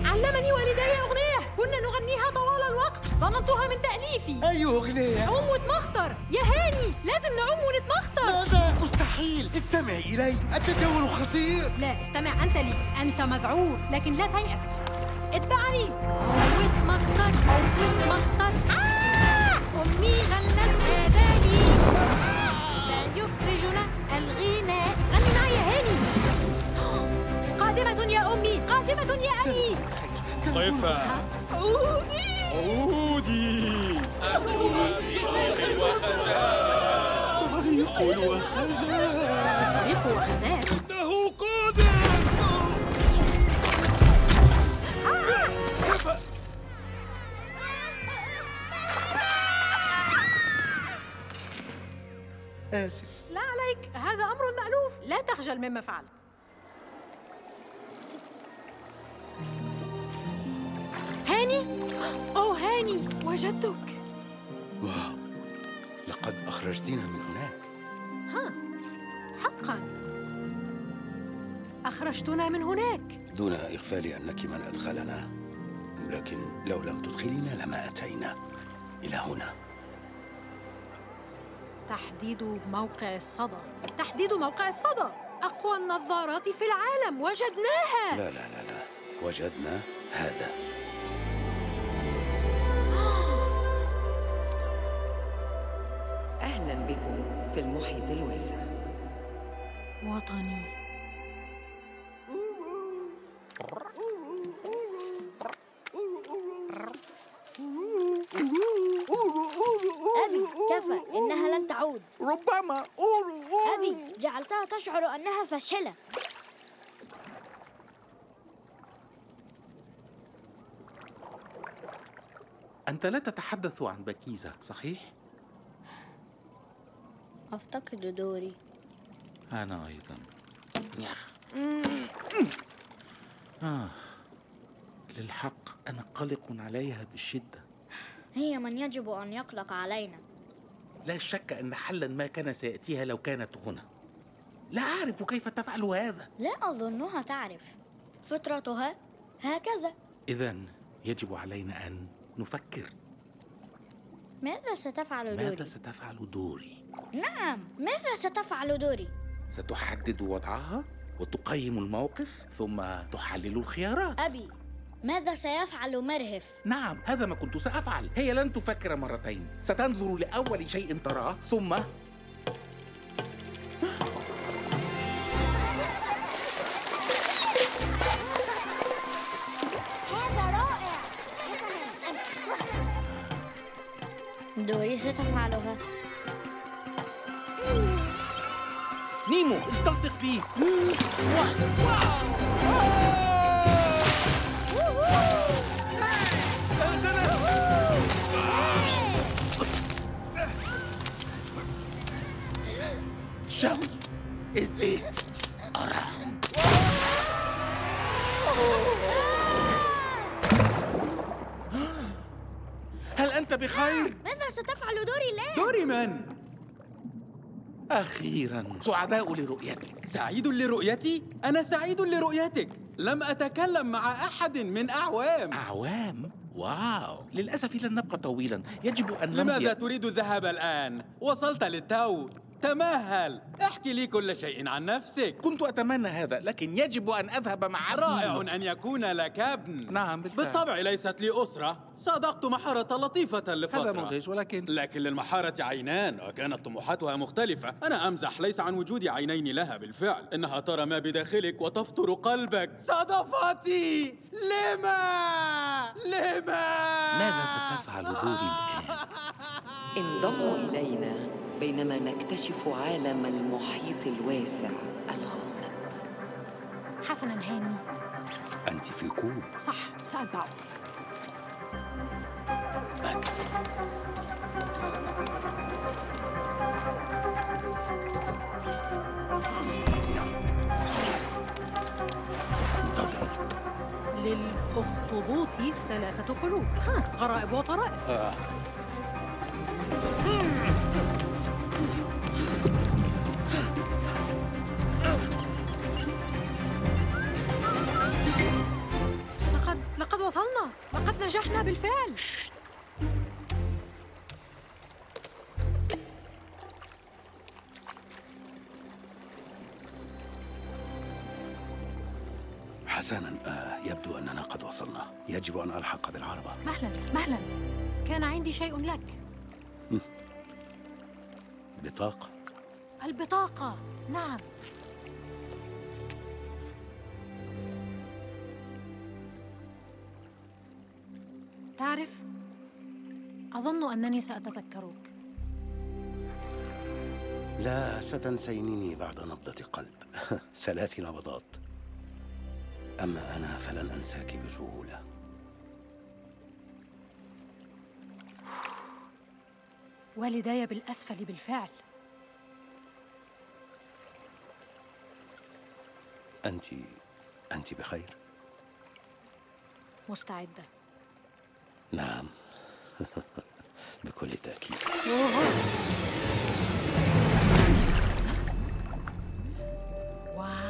علمني والدي أغنية. كنا نغنيها طوال الوقت ظننتها من تأليفي. أي أغنية؟ عم وتمخطر يا هاني لازم نعم ونتمخطر. ماذا؟ مستحيل. استمعي إلي. التجول خطير. لا استمع أنت لي. أنت مذعور لكن لا تيأس. اتبعني. عم وتمخطر عم وتمخطر آه! أمي غنت هداني سيخرجنا الغناء. غني معي يا هاني. قادمة يا أمي قادمة يا أبي. قفا عودي. طريق وخزان طريق وخزان إنه قادم آسف. لا عليك. هذا أمر مألوف. لا تخجل مما فعلت. هاني؟ أوه هاني وجدتك. واو لقد أخرجتنا من هناك. ها حقا. أخرجتنا من هناك. دون إغفال أنك من أدخلنا لكن لو لم تدخلينا لما أتينا. إلى هنا. تحديد موقع الصدى. تحديد موقع الصدى. أقوى النظارات في العالم. وجدناها. لا لا لا لا. وجدنا هذا. فاشلة أنت لا تتحدث عن بكيزة صحيح؟ أفتقد دوري أنا أيضا. آه. للحق أنا قلق عليها بشدة هي من يجب أن يقلق علينا لا شك أن حلا ما كان سيأتيها لو كانت هنا لا أعرف كيف تفعل هذا لا أظنها تعرف فطرتها هكذا إذا يجب علينا أن نفكر ماذا ستفعل ماذا دوري؟ ستفعل دوري؟ نعم ماذا ستفعل دوري؟ ستحدد وضعها وتقيم الموقف ثم تحلل الخيارات أبي ماذا سيفعل مرهف؟ نعم هذا ما كنت سأفعل هي لن تفكر مرتين ستنظر لأول شيء تراه ثم دوري ستفعلها نيمو التصق بي. شوي الزيت. أراهم هل أنت بخير؟ ماذا ستفعل دوري الآن؟ دوري من؟ أخيرا سعداء لرؤيتك سعيد لرؤيتي؟ أنا سعيد لرؤيتك لم أتكلم مع أحد من أعوام أعوام؟ واو للأسف لن نبقى طويلا يجب أن لماذا نمضي تريد الذهاب الآن؟ وصلت للتو تمهل. احكي لي كل شيء عن نفسك. كنت أتمنى هذا لكن يجب أن أذهب مع رائع. أن يكون لك ابن. نعم بالفعل. بالطبع ليست لي أسرة. صادقت محارة لطيفة لفترة. هذا مدهش ولكن لكن للمحارة عينان وكانت طموحاتها مختلفة. أنا أمزح ليس عن وجود عينين لها بالفعل. إنها ترى ما بداخلك وتفطر قلبك. صدفاتي! لما؟ لما؟ ماذا ستفعل دوري الآن؟ انضموا إلينا. بينما نكتشف عالم المحيط الواسع الغامض. حسنا هاني. أنت في كوب. صح سأتبعك للأخطبوط ثلاثة قلوب. ها غرائب وطرائف. نجحنا بالفعل. حسنا آه يبدو أننا قد وصلنا. يجب أن ألحق بالعربة مهلا مهلا. كان عندي شيء لك. بطاقة؟ البطاقة. نعم. تعرف؟ أظن أنني سأتذكرك. لا ستنسينني بعد نبضة قلب. ثلاث نبضات. أما أنا فلن أنساك بسهولة. والداي بالأسفل بالفعل. أنت أنت بخير؟ مستعدة. نعم. بكل تأكيد. واو.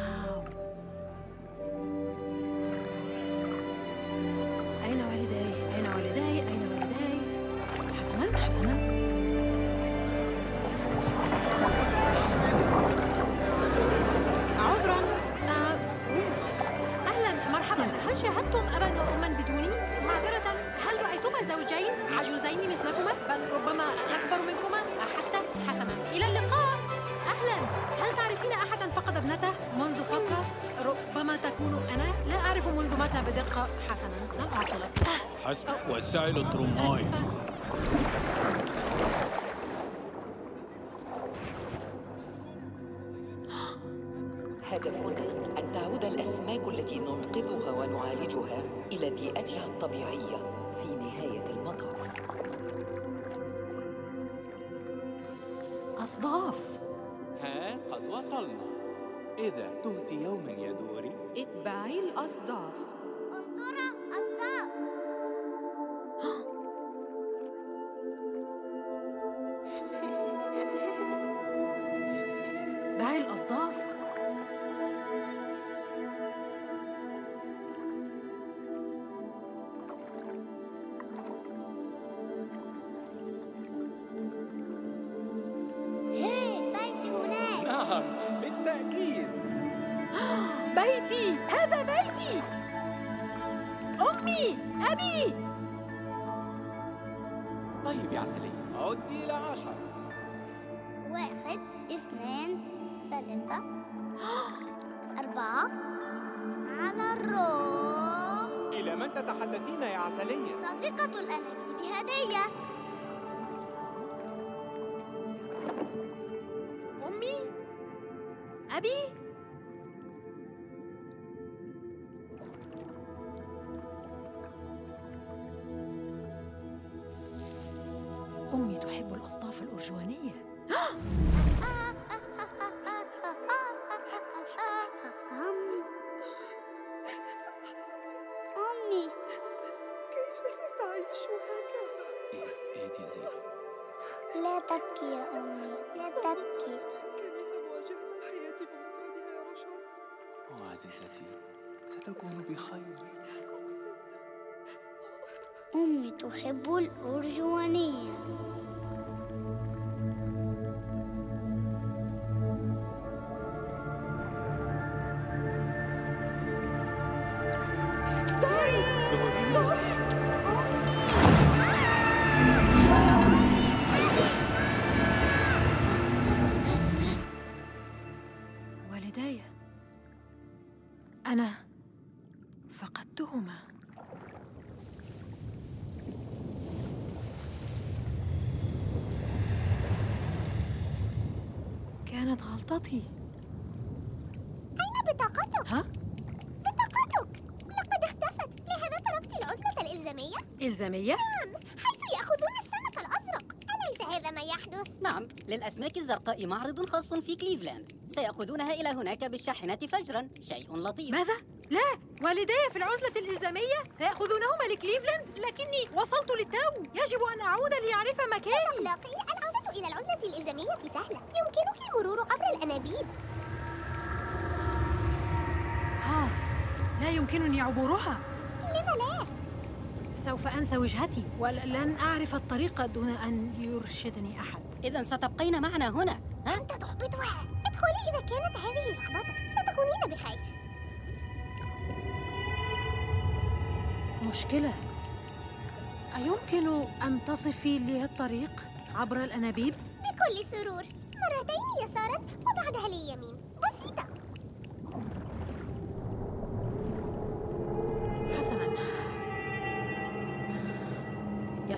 بدقة حسنا. لن أعطلك حسب. وسعي الترماي. آسفة. هدفنا أن تعود الأسماك التي ننقذها ونعالجها إلى بيئتها الطبيعية في نهاية المطاف. أصداف. ها قد وصلنا. إذا تهت يوما يا دوري. اتبعي الأصداف. باعي الأصداف صديقة الأنابيب هدية أمي؟ أبي؟ أمي تحب الأصداف الأرجوانية. تبكي يا أمي لا تبكي كانها مواجهة الحياة بمفردها يا رشاد أوه عزيزتي ستكون بخير. أمي تحب الأرجوانية. الإلزامية؟ إلزامية؟ نعم حيث يأخذون السمك الأزرق. أليس هذا ما يحدث؟ نعم للأسماك الزرقاء معرض خاص في كليفلاند. سيأخذونها إلى هناك بالشاحنة فجرا. شيء لطيف. ماذا؟ لا والداي في العزلة الإلزامية؟ سيأخذونهما لكليفلاند؟ لكني وصلت للتو يجب أن أعود ليعرف مكاني. صديقي العودة إلى العزلة الإلزامية سهلة. يمكنك المرور عبر الأنابيب. آه لا يمكنني عبورها. لم لا؟ سوف أنسى وجهتي. ولن أعرف الطريق دون أن يرشدني أحد. إذا ستبقين معنا هنا. ها؟ أنت تحبطها ادخلي إذا كانت هذه رغبتك ستكونين بخير. مشكلة. أيمكن أن تصفي لي الطريق عبر الأنابيب؟ بكل سرور. مرتين يسارا وبعدها لليمين.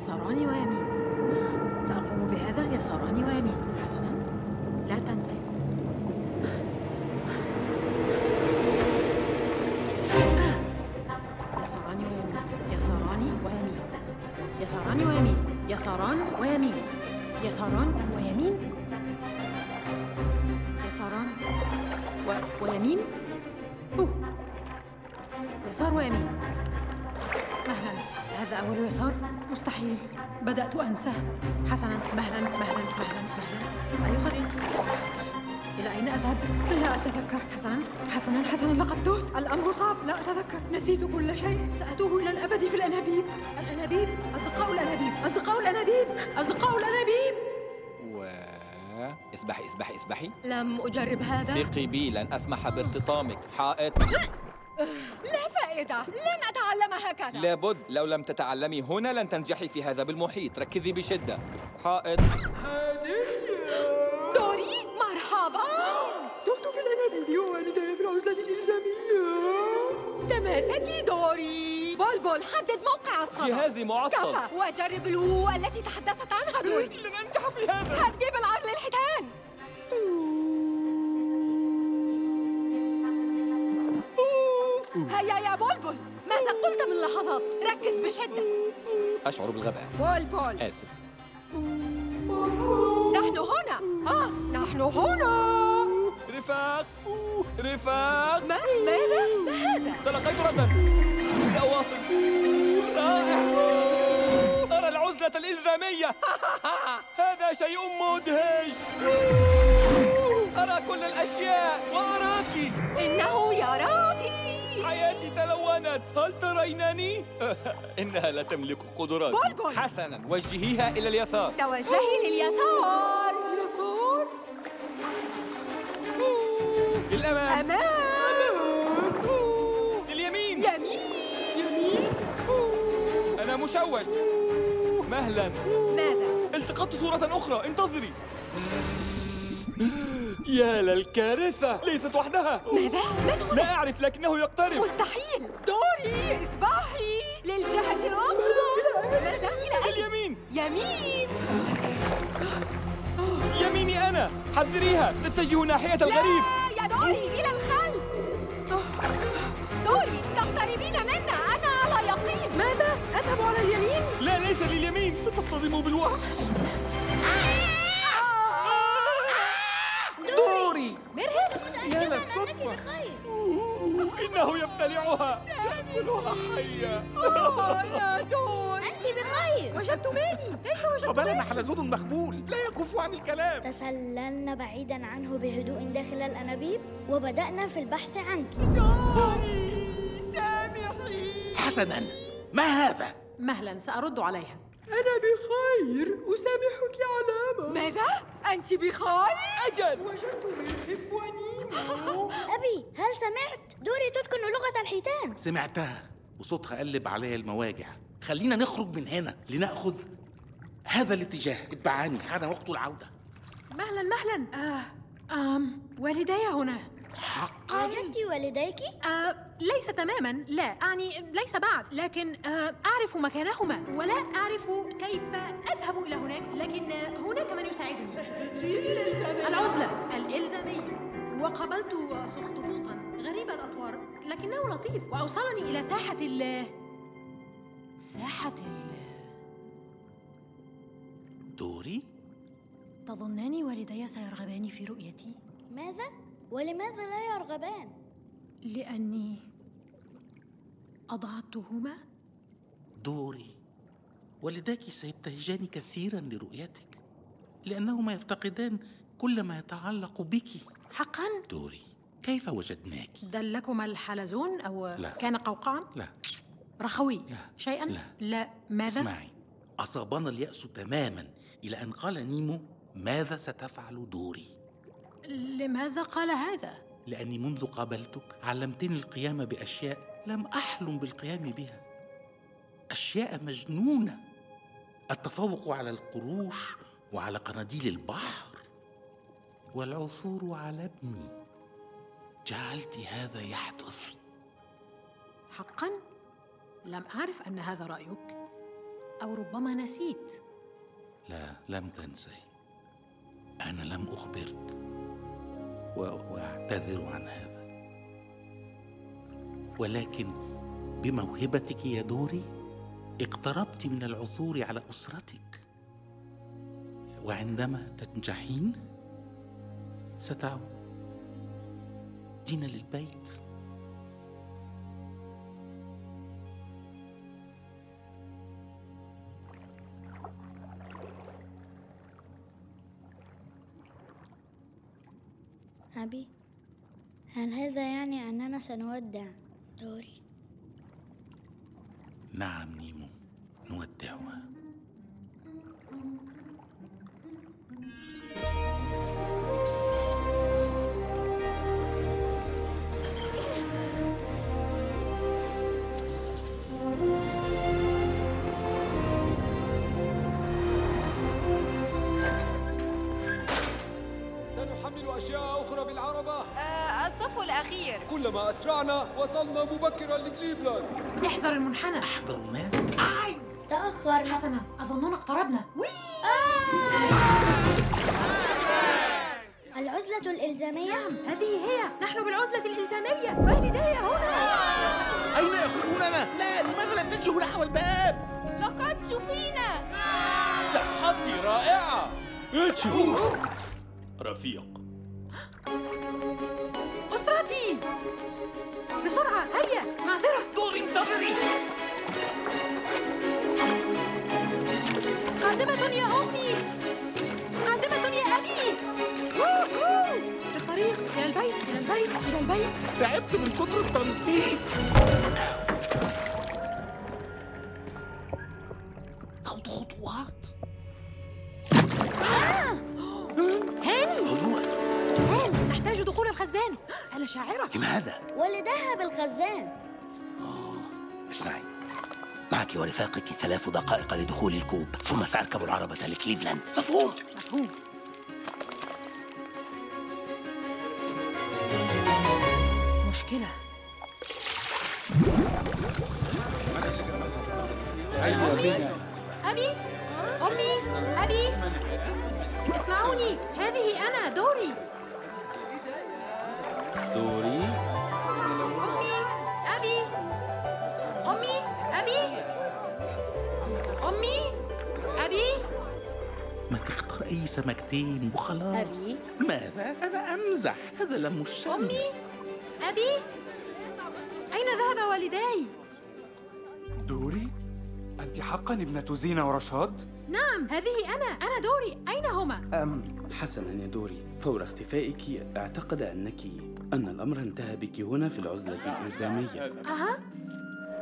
يساران ويمين. سأقوم بهذا يساران ويمين. حسنا. لا تنسي. يساران ويمين. يساران ويمين. يساران ويمين. يساران ويمين. يساران ويمين. يساران و... ويمين. أوه. يسار ويمين. هذا أول يسار؟ مستحيل. بدأت أنسى حسنا مهلا مهلا مهلا مهلا. أي طريق؟ إلى أين أذهب؟ لا أتذكر. حسنا حسنا حسنا. لقد تهت. الأمر صعب. لا أتذكر. نسيت كل شيء. سأتوه إلى الأبد في الأنابيب. الأنابيب؟ أصدقاء الأنابيب. أصدقاء الأنابيب. أصدقاء الأنابيب. و اسبحي اسبحي اسبحي لم أجرب هذا. ثقي بي. لن أسمح بارتطامك. حائط. لا فائدة لن أتعلم هكذا. لابد لو لم تتعلمي هنا لن تنجحي في هذا بالمحيط. ركزي بشدة. حائط. دوري مرحبا. تحت في الأنابيب ووالدي في العزلة الإلزامية. تماسكي دوري. بلبل حدد موقع الصدى جهازي معطل. كفى. وجرب الهو التي تحدثت عنها دوري. لن أنجح في هذا. هتجيب العار للحيتان. هيا يا بلبل ماذا قلت من لحظات؟ ركز بشدة. أشعر بالغباء. بلبل آسف. نحن هنا. آه نحن هنا. رفاق رفاق. ما ماذا؟ ما هذا؟ تلقيت ردا سأواصل رائع. أرى العزلة الإلزامية. هذا شيء مدهش. أرى كل الأشياء. وأراك. إنه يراك. حياتي تلونت هل ترينني؟ إنها لا تملك قدرات بلبل. حسنا. وجهيها إلى اليسار. توجهي لليسار. يسار؟ للأمام. أمام. لليمين. يمين. يمين. أنا مشوش. مهلا. ماذا؟ التقطت صورة أخرى. انتظري. يا للكارثة! ليست وحدها! ماذا؟ من هنا؟ لا أعرف لكنه يقترب! مستحيل! دوري! اسبحي للجهة الأخرى! ماذا؟ إلى؟ اليمين! يمين! يميني أنا! حذريها! تتجه ناحية الغريب! لا! يا دوري! إلى الخلف! دوري! تقتربين منا! أنا على يقين! ماذا؟ أذهب على اليمين؟ لا ليس لليمين! ستصطدم بالوحش! يبتلعها يأكلها حية آه يا دور أنت بخير. وجدت ماني كيف وجدت قبلنا حلزون مخبول. لا يكف عن الكلام. تسللنا بعيدا عنه بهدوء داخل الأنابيب وبدأنا في البحث عنك. دوري سامحي حسنا. ما هذا؟ مهلا سأرد عليها. أنا بخير أسامحك علامة ماذا؟ أنت بخير؟ أجل. وجدت مرحف ونيمو أبي هل سمعت؟ دوري تتقن لغة الحيتان. سمعتها وصوتها قلب عليا المواجع. خلينا نخرج من هنا لنأخذ هذا الاتجاه. اتبعاني حان وقت العودة. مهلا مهلا. آه آم والدي هنا. وجدت والديك؟ آه ليس تماما. لا أعني ليس بعد. لكن آه أعرف مكانهما. ولا أعرف كيف أذهب إلى هناك. لكن آه هناك من يساعدني. العزلة الإلزامية. وقابلت سخطبوطا غريب الأطوار لكنه لطيف وأوصلني إلى ساحة ال ساحة ال دوري؟ تظنان والدي سيرغبان في رؤيتي؟ ماذا؟ ولماذا لا يرغبان؟ لأني أضعتهما دوري والداك سيبتهجان كثيرا لرؤيتك لأنهما يفتقدان كل ما يتعلق بك حقا؟ دوري كيف وجدناك؟ دلكما الحلزون أو لا. كان قوقعا؟ لا رخوي لا. شيئا؟ لا. لا ماذا؟ اسمعي أصابنا اليأس تماما إلى أن قال نيمو ماذا ستفعل دوري؟ لماذا قال هذا؟ لأني منذ قابلتك علمتني القيام بأشياء لم أحلم بالقيام بها أشياء مجنونة التفوق على القروش وعلى قناديل البحر والعثور على ابني. جعلت هذا يحدث. حقا؟ لم أعرف أن هذا رأيك. أو ربما نسيت. لا لم تنسي. أنا لم أخبرك و... وأعتذر عن هذا. ولكن بموهبتك يا دوري اقتربت من العثور على أسرتك. وعندما تنجحين؟ ستعودين للبيت. أبي هل هذا يعني أننا سنودع دوري؟ نعم نيمو. نودعها. كلما أسرعنا وصلنا مبكرا لكليفلاند. احذر المنحنى. احذروا ما تأخر. حسنا أظننا اقتربنا. العزلة الإلزامية؟ نعم هذه هي. نحن بالعزلة الإلزامية. والدي هنا. أين يأخذوننا؟ لا لماذا لم تنشئوا نحو الباب؟ لقد شفينا. صحتي رائعة. رفيق. يا أمي قادمة يا أبي. في الطريق إلى البيت إلى البيت إلى البيت. تعبت من كتر التنطيط. صوت خطوات. هاني. هدوء هان نحتاج دخول الخزان. أنا شاعرة. لماذا؟ ولدها بالخزان. اسمعي. معك ورفاقك ثلاث دقائق لدخول الكوب. ثم سأركب العربة لكليفلاند. مفهوم؟ مفهوم. مشكلة. أمي أبي. أمي. أبي. اسمعوني. هذه أنا دوري. دوري. أمي. أبي. أمي. أبي. أمي؟ أبي؟ ما تختار أي سمكتين وخلاص. أبي؟ ماذا؟ أنا أمزح. هذا لم الشمس أمي؟ أبي؟ أين ذهب والداي؟ دوري؟ أنت حقا ابنة زينة ورشاد؟ نعم هذه أنا. أنا دوري. أين هما؟ أم حسنا يا دوري. فور اختفائك أعتقد أنك أن الأمر انتهى بك هنا في العزلة الإلزامية. أها.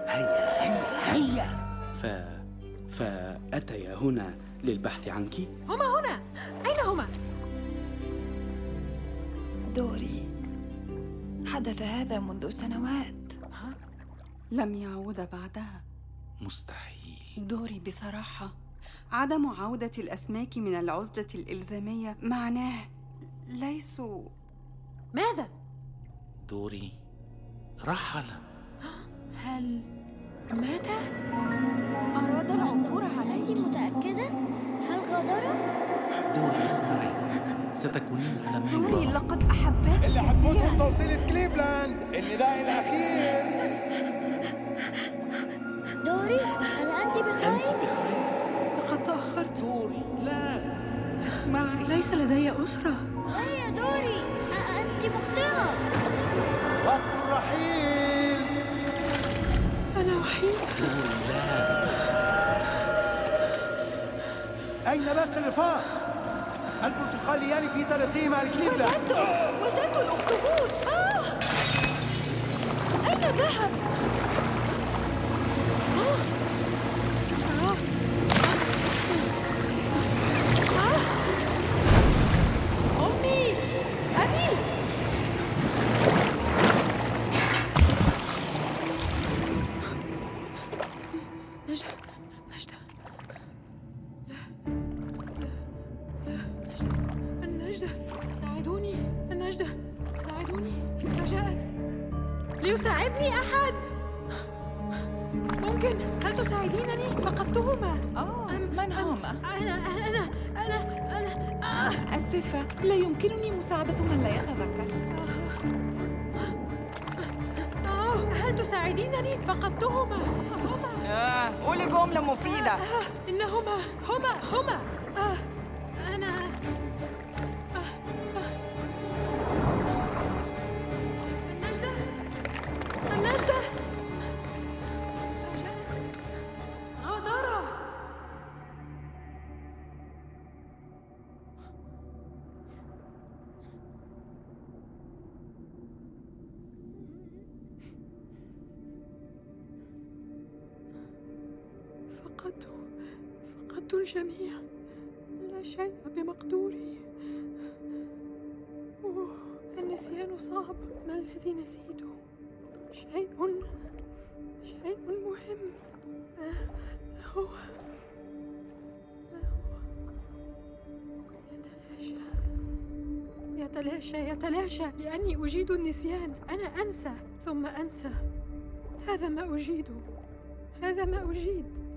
هيا هيا هيا. ف... فأتيا هنا للبحث عنك؟ هما هنا! أين هما؟ دوري. حدث هذا منذ سنوات. لم يعود بعدها. مستحيل. دوري بصراحة. عدم عودة الأسماك من العزلة الإلزامية معناه ليسوا ماذا؟ دوري رحل. هل مات؟ أراد العثور أنت عليك؟ متأكدة؟ هل غادر؟ دوري اسمعي ستكونين على دوري منبر لقد أحبك اللي كثيرا. توصيلة كليفلاند. النداء الأخير. دوري هل أنت بخير؟ لقد تأخرت. دوري. لا. اسمعي ليس لدي أسرة. هيا دوري؟ أنت مخطئة. وقت الرحيل. أنا وحيد دوري لا أين باقي الرفاق؟ البرتقاليان في طريقهما لكليفلاند وجدته وجدت الأخطبوط آه أين ذهب؟ الجميع لا شيء بمقدوري. أوه النسيان صعب. ما الذي نسيته؟ شيء شيء مهم. ما هو؟ ما هو؟ يتلاشى. يتلاشى يتلاشى. لأني أجيد النسيان. أنا أنسى ثم أنسى. هذا ما أجيد. هذا ما أجيد.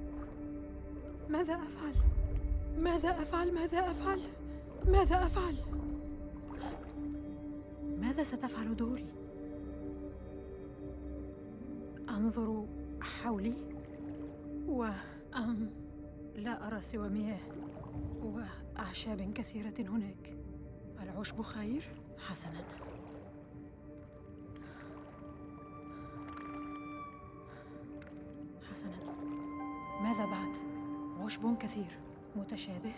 ماذا أفعل؟ ماذا أفعل؟ ماذا أفعل؟ ماذا أفعل؟ ماذا ستفعل دوري؟ أنظر حولي و أم لا أرى سوى مياه وأعشاب كثيرة هناك العشب خير؟ حسنا حسنا ماذا بعد؟ عشب كثير متشابه.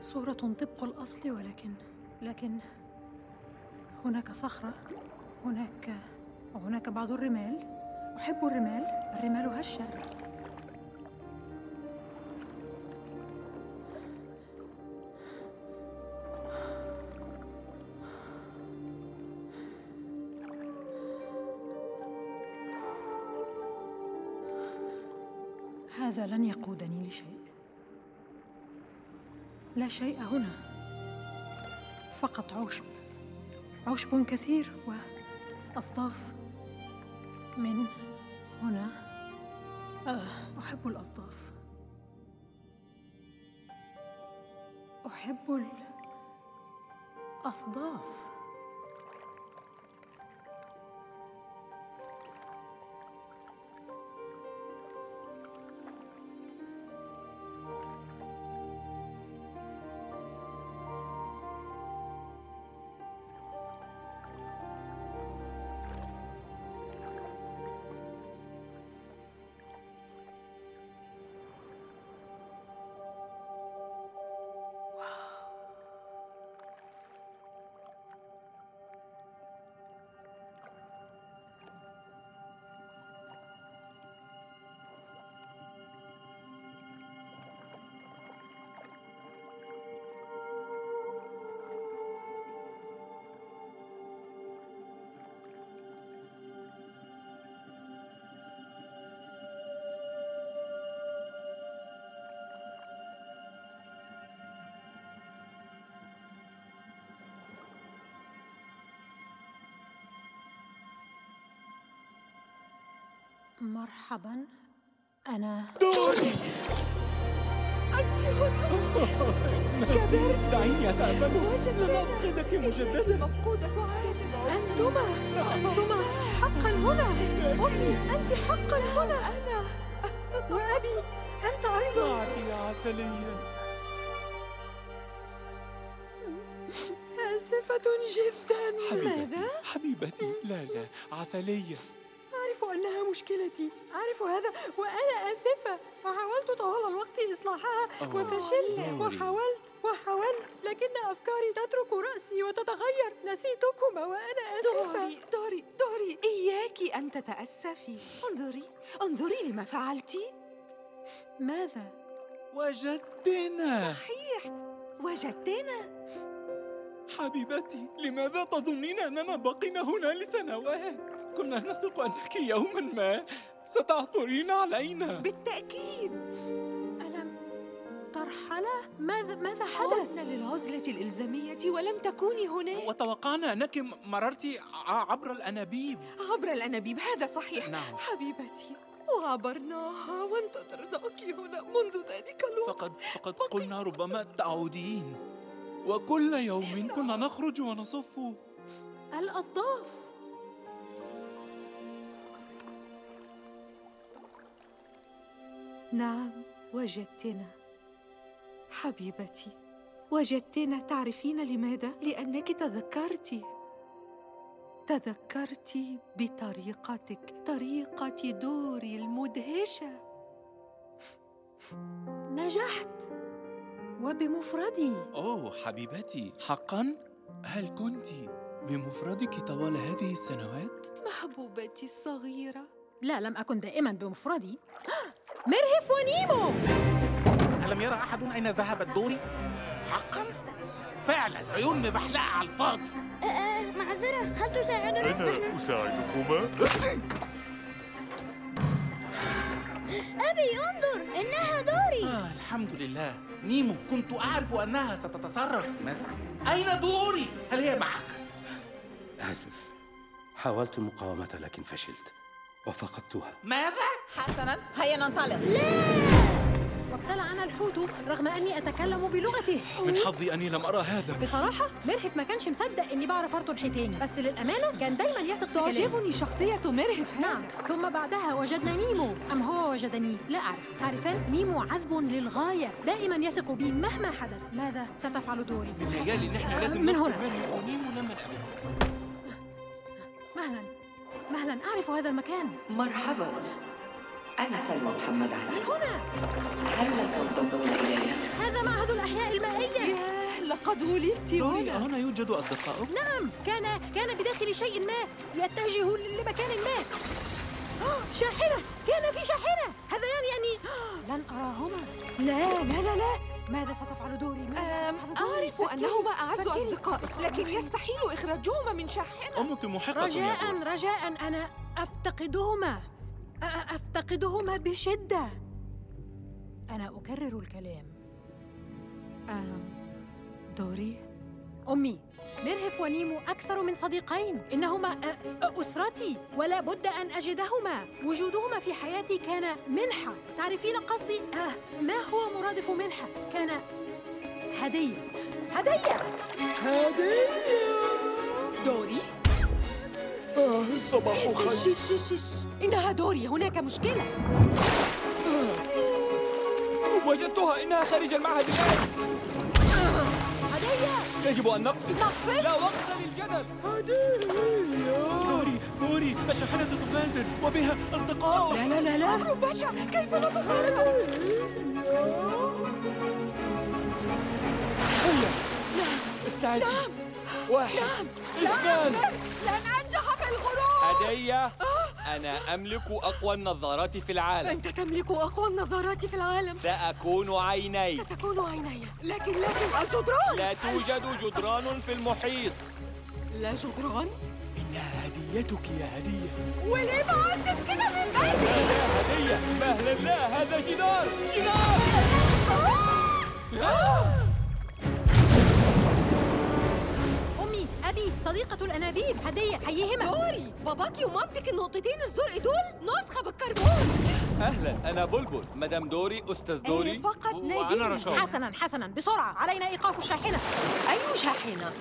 صورة طبق الأصل ولكن لكن هناك صخرة هناك وهناك بعض الرمال. أحب الرمال الرمال هشة. لن يقودني لشيء. لا شيء هنا. فقط عشب. عشب كثير وأصداف من هنا. آه أحب الأصداف. أحب مرحبا. أنا دوري! أنت هنا كبرت. دعيني أتأمل وجدت لن أفقدك مجددا مفقودة. عادة أنتما أنتما حقا هنا. أمي أنت حقا هنا. أنا. وأبي أنت أيضا. ضاعت يا عسلية آسفة جدا. حبيبتي حبيبتي. لا لا عسلية أعرف أنها مشكلتي. أعرف هذا وأنا آسفة. وحاولت طوال الوقت إصلاحها أوه، وفشلت. وحاولت وحاولت لكن أفكاري تترك رأسي وتتغير. نسيتكما وأنا آسفة. دوري دوري دوري. إياك أن تتأسفي. انظري انظري لما فعلت. ماذا؟ وجدتنا. صحيح. وجدتنا. حبيبتي لماذا تظنين أننا بقينا هنا لسنوات؟ كنا نثق أنك يوما ما ستعثرين علينا بالتأكيد ألم ترحلة؟ ماذا ماذا حدث؟ عدنا للعزلة الإلزامية ولم تكوني هناك وتوقعنا أنك مررت عبر الأنابيب عبر الأنابيب هذا صحيح نعم. حبيبتي وعبرناها وانتظرناك هنا منذ ذلك الوقت فقد فقد قلنا ربما تعودين وكل يوم كنا نخرج ونصف. الأصداف. نعم وجدتنا. حبيبتي وجدتنا. تعرفين لماذا؟ لأنك تذكرت. تذكرت بطريقتك طريقة دوري المدهشة. نجحت. وبمفردي أوه حبيبتي حقا؟ هل كنت بمفردك طوال هذه السنوات؟ محبوبتي الصغيرة لا لم أكن دائما بمفردي مرهف ونيمو ألم يرى أحد أين ذهبت دوري؟ حقا؟ فعلا عيون مبحلقة على الفاضي معذرة هل تساعدنا؟ أنا أساعدكما أبي انظر إنها دوري. آه الحمد لله. نيمو كنت أعرف أنها ستتصرف. ماذا؟ أين دوري؟ هل هي معك؟ آسف. حاولت المقاومة لكن فشلت. وفقدتها. ماذا؟ حسنا. هيا ننطلق. وابتلعنا الحوت رغم أني أتكلم بلغته من حظي أني لم أرى هذا. بصراحة مرهف ما كانش مصدق إني بعرف أرطن حيتاني بس للأمانة كان دايما يثق في كلامي. تعجبني شخصية مرهف نعم. ثم بعدها وجدنا نيمو. أم هو وجدني؟ لا أعرف. تعرفان نيمو عذب للغاية. دائما يثق بي مهما حدث. ماذا ستفعل دوري؟ متهيألي إن إحنا لازم من هنا. مرهف ونيمو لما نقابلهم مهلا. مهلا. أعرف هذا المكان. مرحبا. أنا سلمى محمد علي من هنا هل تنضمون إلينا؟ هذا معهد الأحياء المائية لقد ولدت دوري هنا يوجد أصدقاؤك؟ نعم كان كان بداخل شيء ما يتجه لمكان ما شاحنة كان في شاحنة هذا يعني أني لن أراهما لا لا لا لا ماذا ستفعل دوري؟ ماذا ستفعل دوري؟ أعرف فكري، أنهما أعز فكري. أصدقائك لكن يستحيل إخراجهما من شاحنة أمك محقة يا رجاء. رجاء أنا أفتقدهما أفتقدهما بشدة؟ أنا أكرر الكلام. أم دوري. أمي مرهف ونيمو أكثر من صديقين. إنهما أسرتي ولا بد أن أجدهما. وجودهما في حياتي كان منحة. تعرفين قصدي؟ آه ما هو مرادف منحة؟ كان هدية. هدية! دوري. آه صباح خير شش شش شش إنها دوري هناك مشكلة. وجدتها إنها خارج المعهد الآن. هدية! يجب أن نقفز نقفز؟ لا وقت للجدل. دوري دوري. الشاحنة تغادر وبها أصدقاء. لا لا لا لا. أمر بشع كيف نتصرف؟ هيا. استعد. نعم. واحد اثنان. لن أنجح في الخروج هدية. أنا أملك أقوى النظارات في العالم. أنت تملك أقوى النظارات في العالم. سأكون عيني. ستكون عيني. لكن لكن الجدران لا توجد جدران في المحيط. لا جدران. إنها هديتك يا هدية. وليه ما عملتش كده من بدري لا هدية. مهلا لا هذا جدار. جدار. أبي صديقة الأنابيب هدية حيهما دوري باباكي ومامتك النقطتين الزرق دول نسخة بالكربون. أهلا أنا بلبل. مدام دوري أستاذ دوري. فقط وأنا ناديني. رشاد حسنا حسنا بسرعة. علينا إيقاف الشاحنة. أي شاحنة؟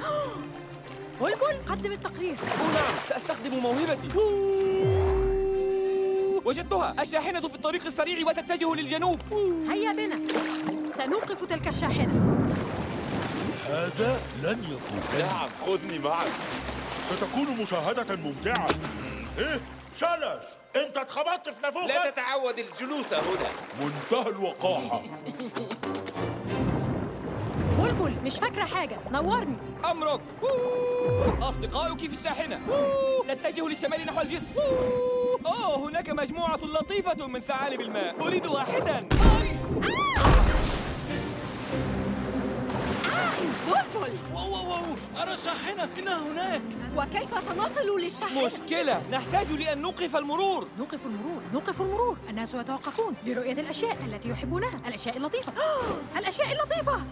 بلبل قدم التقرير. أو نعم. سأستخدم موهبتي. وجدتها. الشاحنة في الطريق السريع وتتجه للجنوب. هيا بنا. سنوقف تلك الشاحنة. هذا لن يفوتني. نعم خذني معك. ستكون مشاهدة ممتعة. إيه شلش أنت اتخبطت في نافوخك لا تتعود الجلوس هنا. منتهى الوقاحة. بلبل مش فاكرة حاجة. نورني. أمرك. أصدقائك في الشاحنة. نتجه للشمال نحو الجسر أوه. أوه هناك مجموعة لطيفة من ثعالب الماء. أريد واحدا. بلبل واو واو أرى الشاحنة إنها هناك. وكيف سنصل للشاحنة؟ مشكلة. نحتاج لأن نوقف المرور. نوقف المرور. نوقف المرور. الناس يتوقفون لرؤية الأشياء التي يحبونها. الأشياء اللطيفة. الأشياء اللطيفة.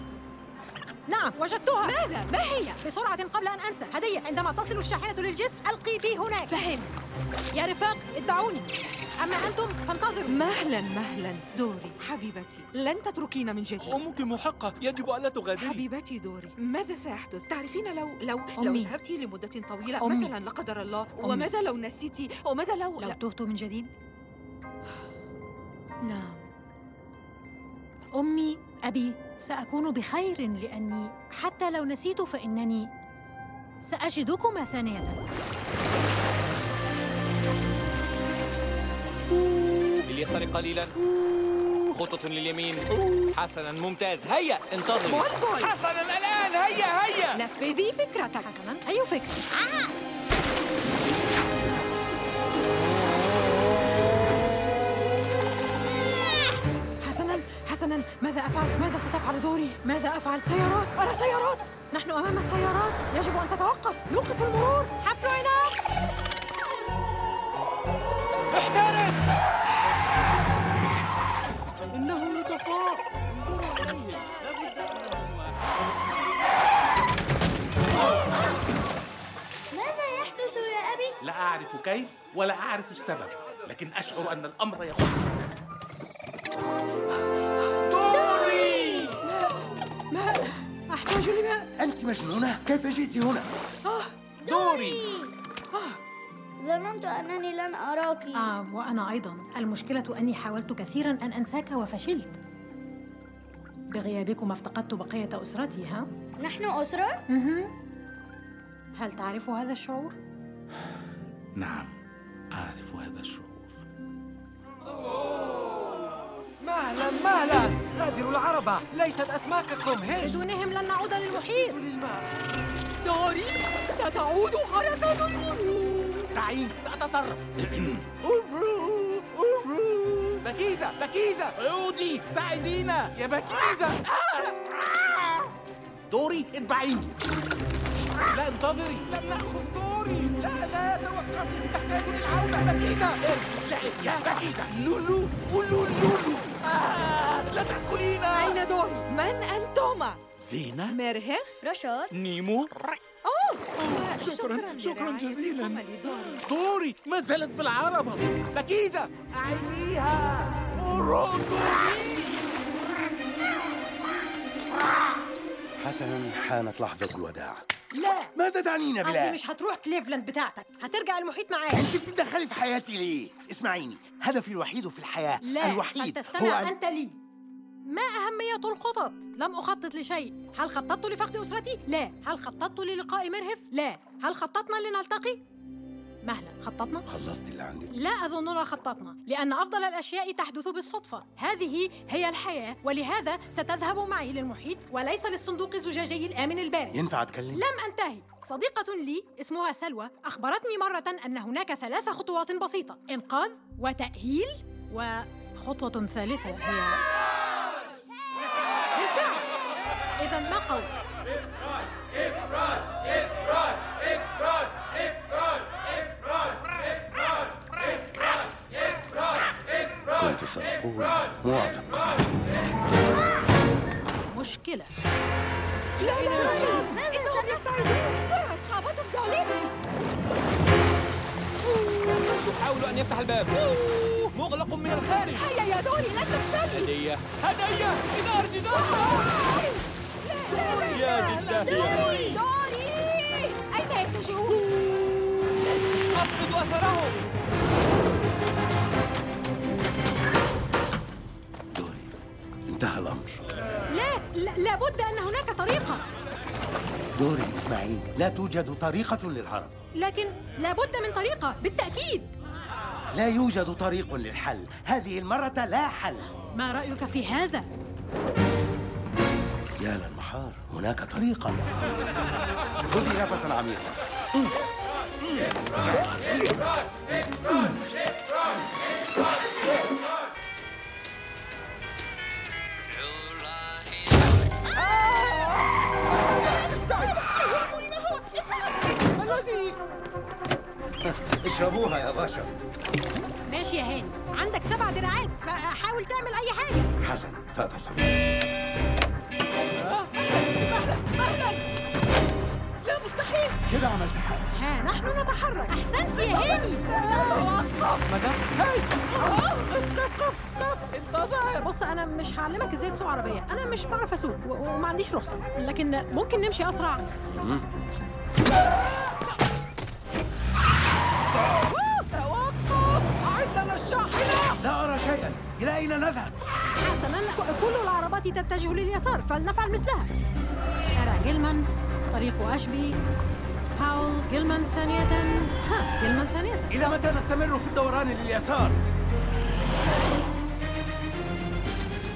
نعم وجدتها. ماذا؟ ما هي؟ بسرعة قبل أن أنسى. هدية عندما تصل الشاحنة للجسر ألقي بي هناك. فهم. يا رفاق اتبعوني أما أنتم فانتظروا. مهلا مهلا. دوري. حبيبتي لن تتركين من جديد. أمك محقة. يجب ألا تغادري. حبيبتي دوري. ماذا سيحدث؟ تعرفين لو لو لو أمي. ذهبت لمدة طويلة أمي. مثلا لا قدر الله؟ أمي. وماذا لو نسيتي؟ وماذا لو؟ لو تهت من جديد؟ نعم. أمي أبي سأكون بخير لأني حتى لو نسيت فإنني سأجدكما ثانية. لليسار قليلا. خطة لليمين. حسنا ممتاز. هيا بلبل. حسنا الآن. هيا هيا. نفذي فكرتك. حسنا أي فكرة؟ حسنا حسنا ماذا أفعل؟ ماذا ستفعل دوري؟ ماذا أفعل؟ سيارات! أرى سيارات! نحن أمام السيارات! يجب أن تتوقف! نوقف المرور! حفل عناق! احترس! إنهم لطفاء ماذا يحدث يا أبي؟ لا أعرف كيف ولا أعرف السبب لكن أشعر أن الأمر يخص. أحتاج لماء أنت مجنونة؟ كيف جئت هنا؟ دوري ظننت أنني لن أراك آه وأنا أيضا المشكلة أني حاولت كثيرا أن أنساك وفشلت بغيابكم افتقدت بقية أسرتي ها؟ نحن أسرة؟ مهم. هل تعرف هذا الشعور؟ نعم أعرف هذا الشعور مهلا مهلا. غادروا العربة ليست أسماككم. هش بدونهم لن نعود للمحيط. دوري. ستعود حركة الملوك دعيني سأتصرف. أورو أورو. بكيزة بكيزة. عودي. ساعدينا. يا بكيزة! دوري اتبعيني لا انتظري. لم نأخذ دوري. لا لا توقفي نحتاج للعودة. بكيزة. ارجعي يا بكيزة. لولو قولوا لولو آه لا تأكلينا. أين دوري؟ من أنتما؟ زينة؟ مرهف؟ رشاد. نيمو؟ أوه! شكراً، شكراً جزيلاً. دوري؟ ما زالت بالعربة. بكيزة أعيديها دوري. حسنا حانت لحظة الوداع. لا ماذا تعنين أصلي بلا؟ مش هتروح كليفلاند بتاعتك هترجع المحيط معايا أنت بتتدخلي في حياتي ليه؟ اسمعيني هدفي الوحيد في الحياة لا الوحيد فلتستمع هو أن... أنت لي ما أهمية الخطط؟ لم أخطط لشيء هل خططت لفقد أسرتي؟ لا هل خططت للقاء مرهف؟ لا هل خططنا لنلتقي؟ مهلا. خططنا؟ خلصت اللي عندك. لا أظننا خططنا لأن أفضل الأشياء تحدث بالصدفة. هذه هي الحياة ولهذا ستذهب معي للمحيط وليس للصندوق الزجاجي الآمن البارد ينفع أتكلم؟ لم أنتهي. صديقة لي اسمها سلوى أخبرتني مرة أن هناك ثلاث خطوات بسيطة إنقاذ وتأهيل وخطوة ثالثة هي بالفعل إذا ما قول؟ كنت سأقول موافق. مشكلة. لا لا رشاد إنهم يبتعدون بسرعة شعبتهم زعلانة يحاول أن يفتح الباب. مغلق من الخارج. هيا يا دوري لا تفشلي. هدية. هدية. إنار جدار يا بالداهية دوري. أين يتجهون؟ أفقد أثرهم. انتهى الأمر. لا, لا لابد أن هناك طريقة. دوري اسمعيني لا توجد طريقة للهرب. لكن لابد من طريقة بالتأكيد. لا يوجد طريق للحل. هذه المرة لا حل. ما رأيك في هذا؟ يا للمحار هناك طريقة. خذي نفسا عميقا. اشربوها يا بشر ماشي يا هاني. عندك سبع دراعات فحاول تعمل أي حاجة. حسنا سأتصرف لا مستحيل. كده عملت حاجة. ها نحن نتحرك. أحسنت يا هاني. لا توقف. ماذا؟ هاي. قف قف قف. انتظر. بص أنا مش هعلمك إزاي تسوق عربية. أنا مش بعرف أسوق و- وما عنديش رخصة. لكن ممكن نمشي أسرع. توقف! أعد لنا الشاحنة! لا أرى شيئا. إلى أين نذهب؟ حسنا. كل العربات تتجه لليسار فلنفعل مثلها. شارع جيلمان طريق أشبي. باول جيلمان ثانية. ها جيلمان ثانية. إلى متى نستمر في الدوران لليسار؟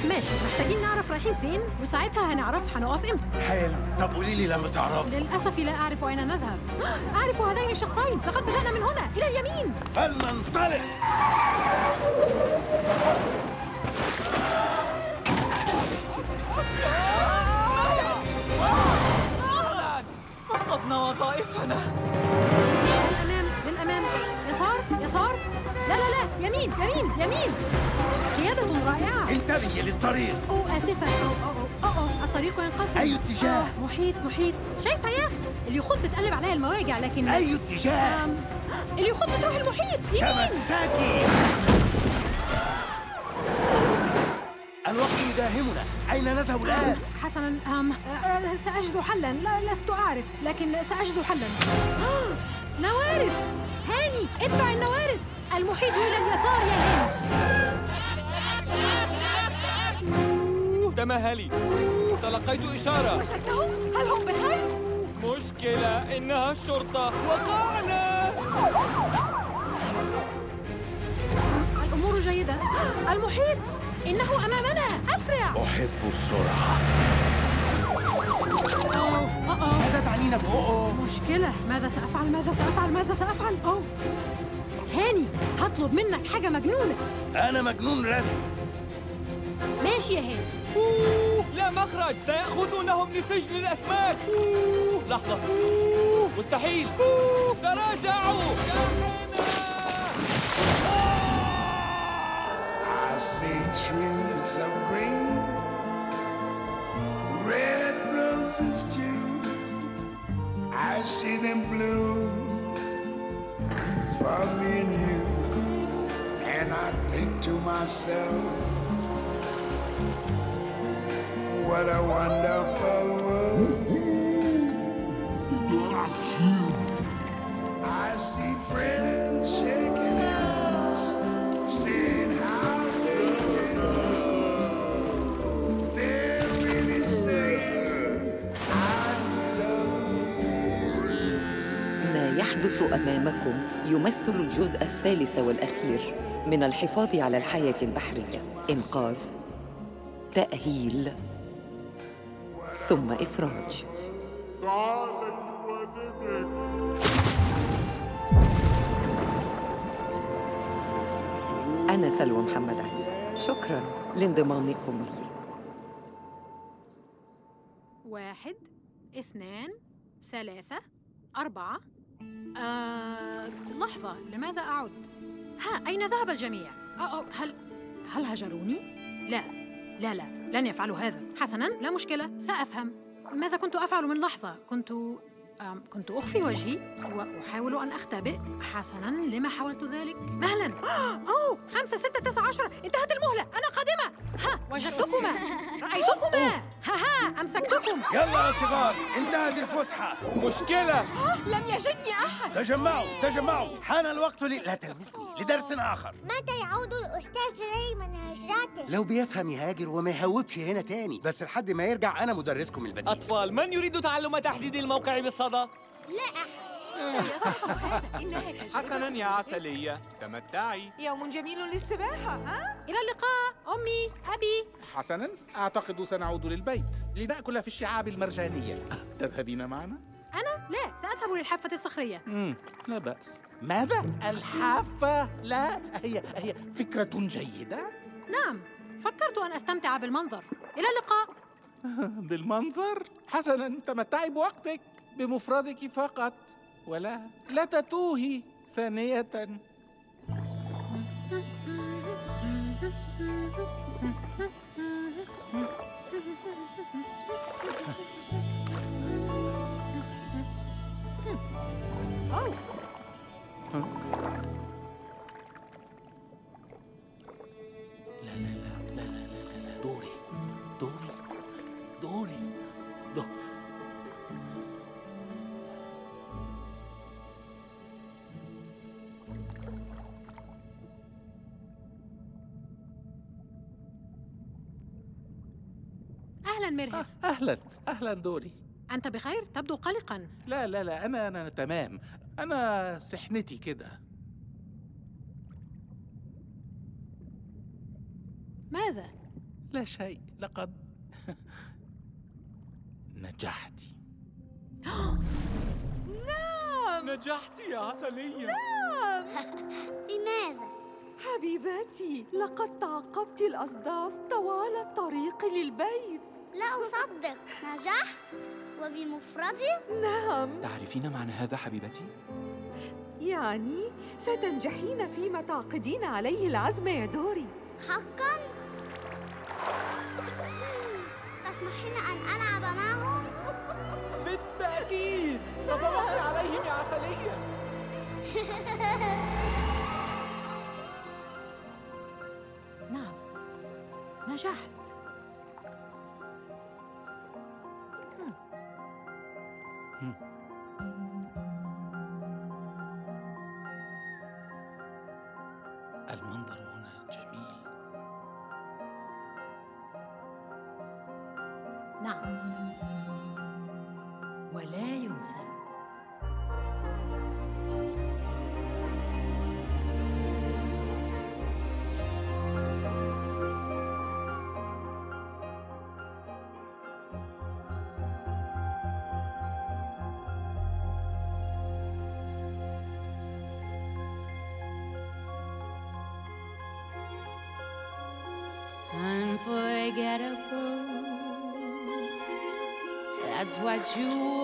ماشي محتاجين نعرف رايحين فين وساعتها هنعرف هنقف إمتى. حلو طب قولي لي لما تعرف. للأسف لا أعرف أين نذهب. أعرف هذين الشخصين لقد بدأنا من هنا إلى اليمين. فلننطلق. فقدنا وظائفنا. للأمام للأمام. يسار يسار. لا لا لا يمين يمين يمين. قيادة رائعة. انتبهي للطريق. أو آسفة. أو أو أو أوه الطريق ينقسم. أي اتجاه؟ آه محيط محيط. شايفة يا أخت اليخوت بتقلب عليها المواجع لكن أي اتجاه؟ آم، اليخوت بتروح المحيط. يمين. تمسكي الوقت يداهمنا. أين نذهب الآن؟ حسنا أم آه، سأجد حلا. لا لست أعرف لكن سأجد حلا. نوارس! هاني اتبع النوارس! المحيط إلى اليسار يا هاني! تمهلي تلقيت إشارة. وجدتهم؟ هل هم بخير؟ مشكلة إنها الشرطة. وقعنا. الأمور جيدة. المحيط! إنه أمامنا. أسرع! أحب السرعة. ماذا تعنين بأوه؟ مشكلة. ماذا سأفعل؟ ماذا سأفعل؟ ماذا سأفعل؟ أوه. هاني هطلب منك حاجة مجنونة. أنا مجنون رسم. ماشي يا هاني. أوه، لا مخرج. سيأخذونهم لسجن الأسماك. أوه، لحظة. أوه، مستحيل. أوه، تراجعوا. I see trees of green, roses too. I see them bloom for me and you. And I think to myself, what a wonderful world. I see friends يحدث أمامكم يمثل الجزء الثالث والأخير من الحفاظ على الحياة البحرية. إنقاذ تأهيل ثم إفراج. أنا سلوى محمد علي شكرا لانضمامكم لي. واحد اثنان ثلاثة أربعة. آه لحظة لماذا أعد؟ ها أين ذهب الجميع؟ أو أو هل هل هجروني؟ لا لا لا لن يفعلوا هذا حسنا لا مشكلة سأفهم ماذا كنت أفعل من لحظة؟ كنت كنت أخفي وجهي وأحاول أن أختبئ حسنا لما حاولت ذلك؟ مهلا. أوه خمسة ستة تسعة عشرة. انتهت المهلة. أنا قادمة. ها وجدتكما. رأيتكما. ها ها أمسكتكم. يلا يا صغار انتهت الفسحة. مشكلة. لم يجدني أحد. تجمعوا تجمعوا. حان الوقت لي لا تلمسني. لدرس آخر. متى يعود الأستاذ ري من هجرته؟ لو بيفهم يهاجر وما يهوبش هنا تاني. بس لحد ما يرجع أنا مدرسكم البديل. أطفال من يريد تعلم تحديد الموقع بالصدى؟ لا. حسنا يا عسلية. تمتعي. يوم جميل للسباحة ها؟ إلى اللقاء. أمي أبي. حسنا. أعتقد سنعود للبيت. لنأكل في الشعاب المرجانية. تذهبين معنا؟ أنا؟ لا سأذهب للحافة الصخرية. مم. لا بأس. ماذا؟ الحافة؟ لا هي هي فكرة جيدة. نعم فكرت أن أستمتع بالمنظر. إلى اللقاء. بالمنظر؟ حسنا. تمتعي بوقتك. بمفردك فقط ولا لا تتوهي ثانية. أهلا مرهف أهلا أهلا دوري. أنت بخير؟ تبدو قلقا. لا لا لا أنا أنا تمام. أنا سحنتي كده. ماذا؟ لا شيء لقد نجحتي نعم! نجحت يا عسلية. نعم! لماذا؟ حبيبتي لقد تعقبت الأصداف طوال الطريق للبيت. لا أصدق نجحت وبمفردي؟ نعم تعرفين معنى هذا حبيبتي؟ يعني ستنجحين فيما تعقدين عليه العزم يا دوري حقا؟ تسمحين أن ألعب معهم؟ بالتأكيد تظهر عليهم يا عسلية نعم نجحت unforgettable. That's what you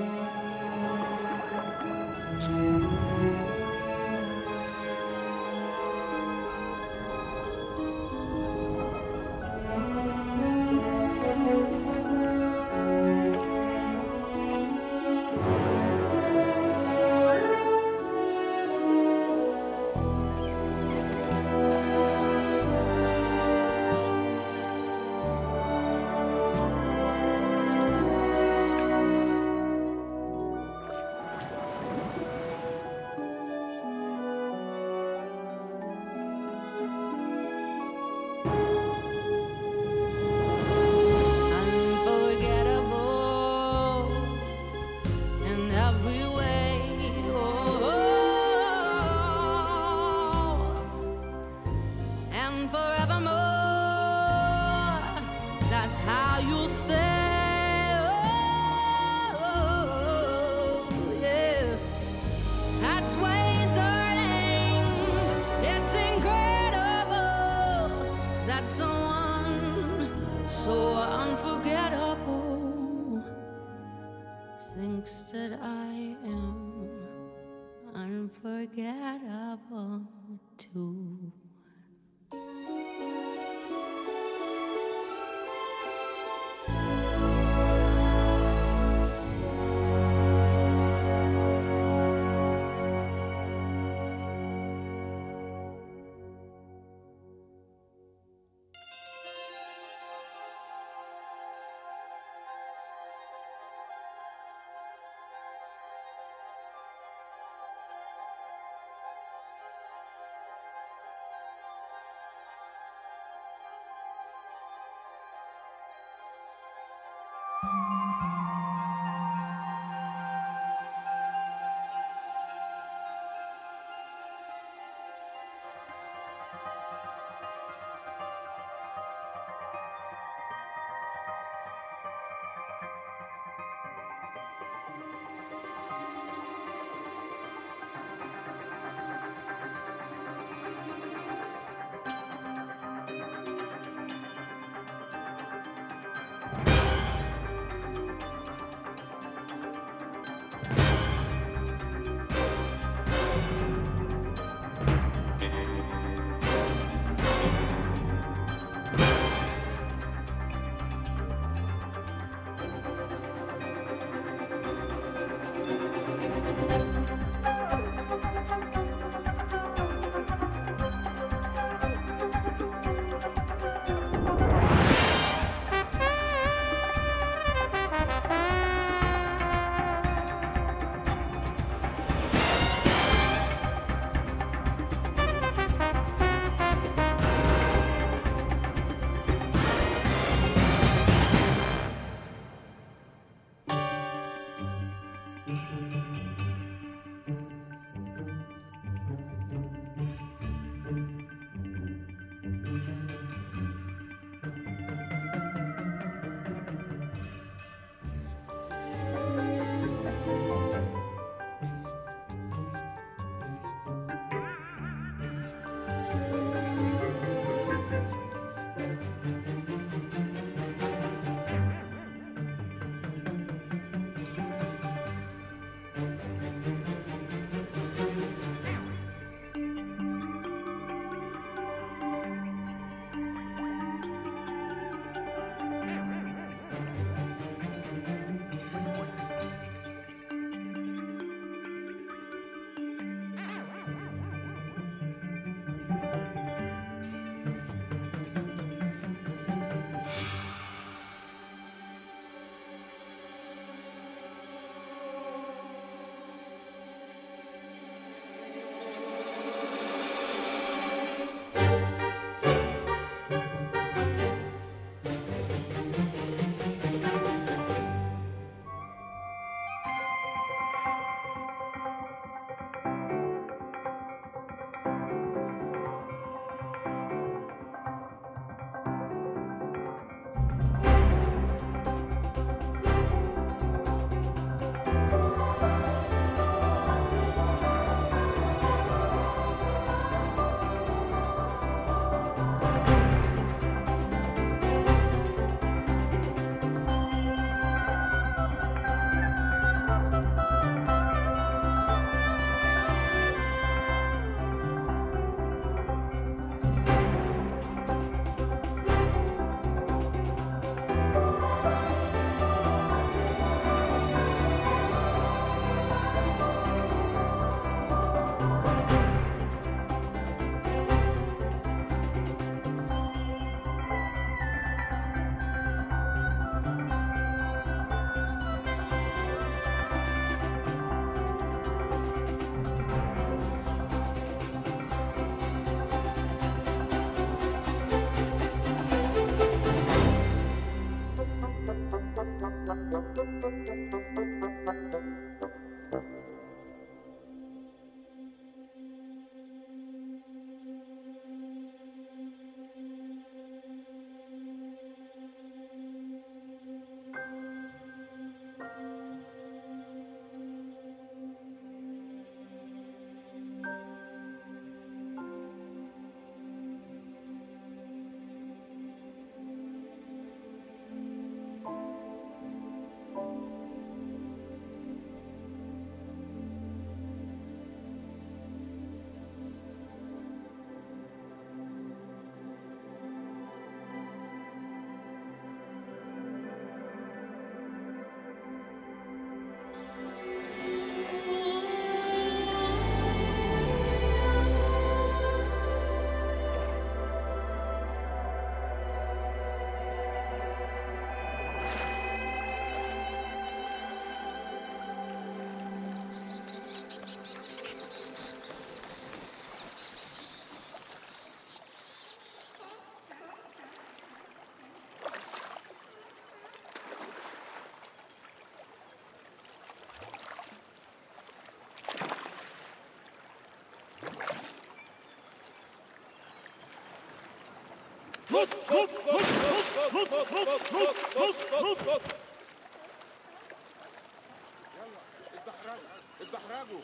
اتدحرجوا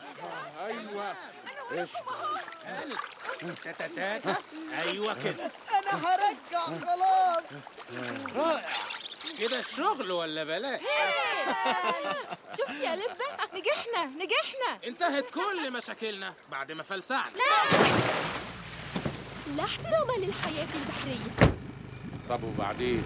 أيوه إيش تاتا تاتا أيوه كده. أنا هرجع خلاص رائع كده الشغل ولا بلاش؟ شفت يا لبة؟ نجحنا نجحنا. انتهت كل مشاكلنا بعد ما فلسعنا. لا! احترام للحياة البحرية. طب وبعدين؟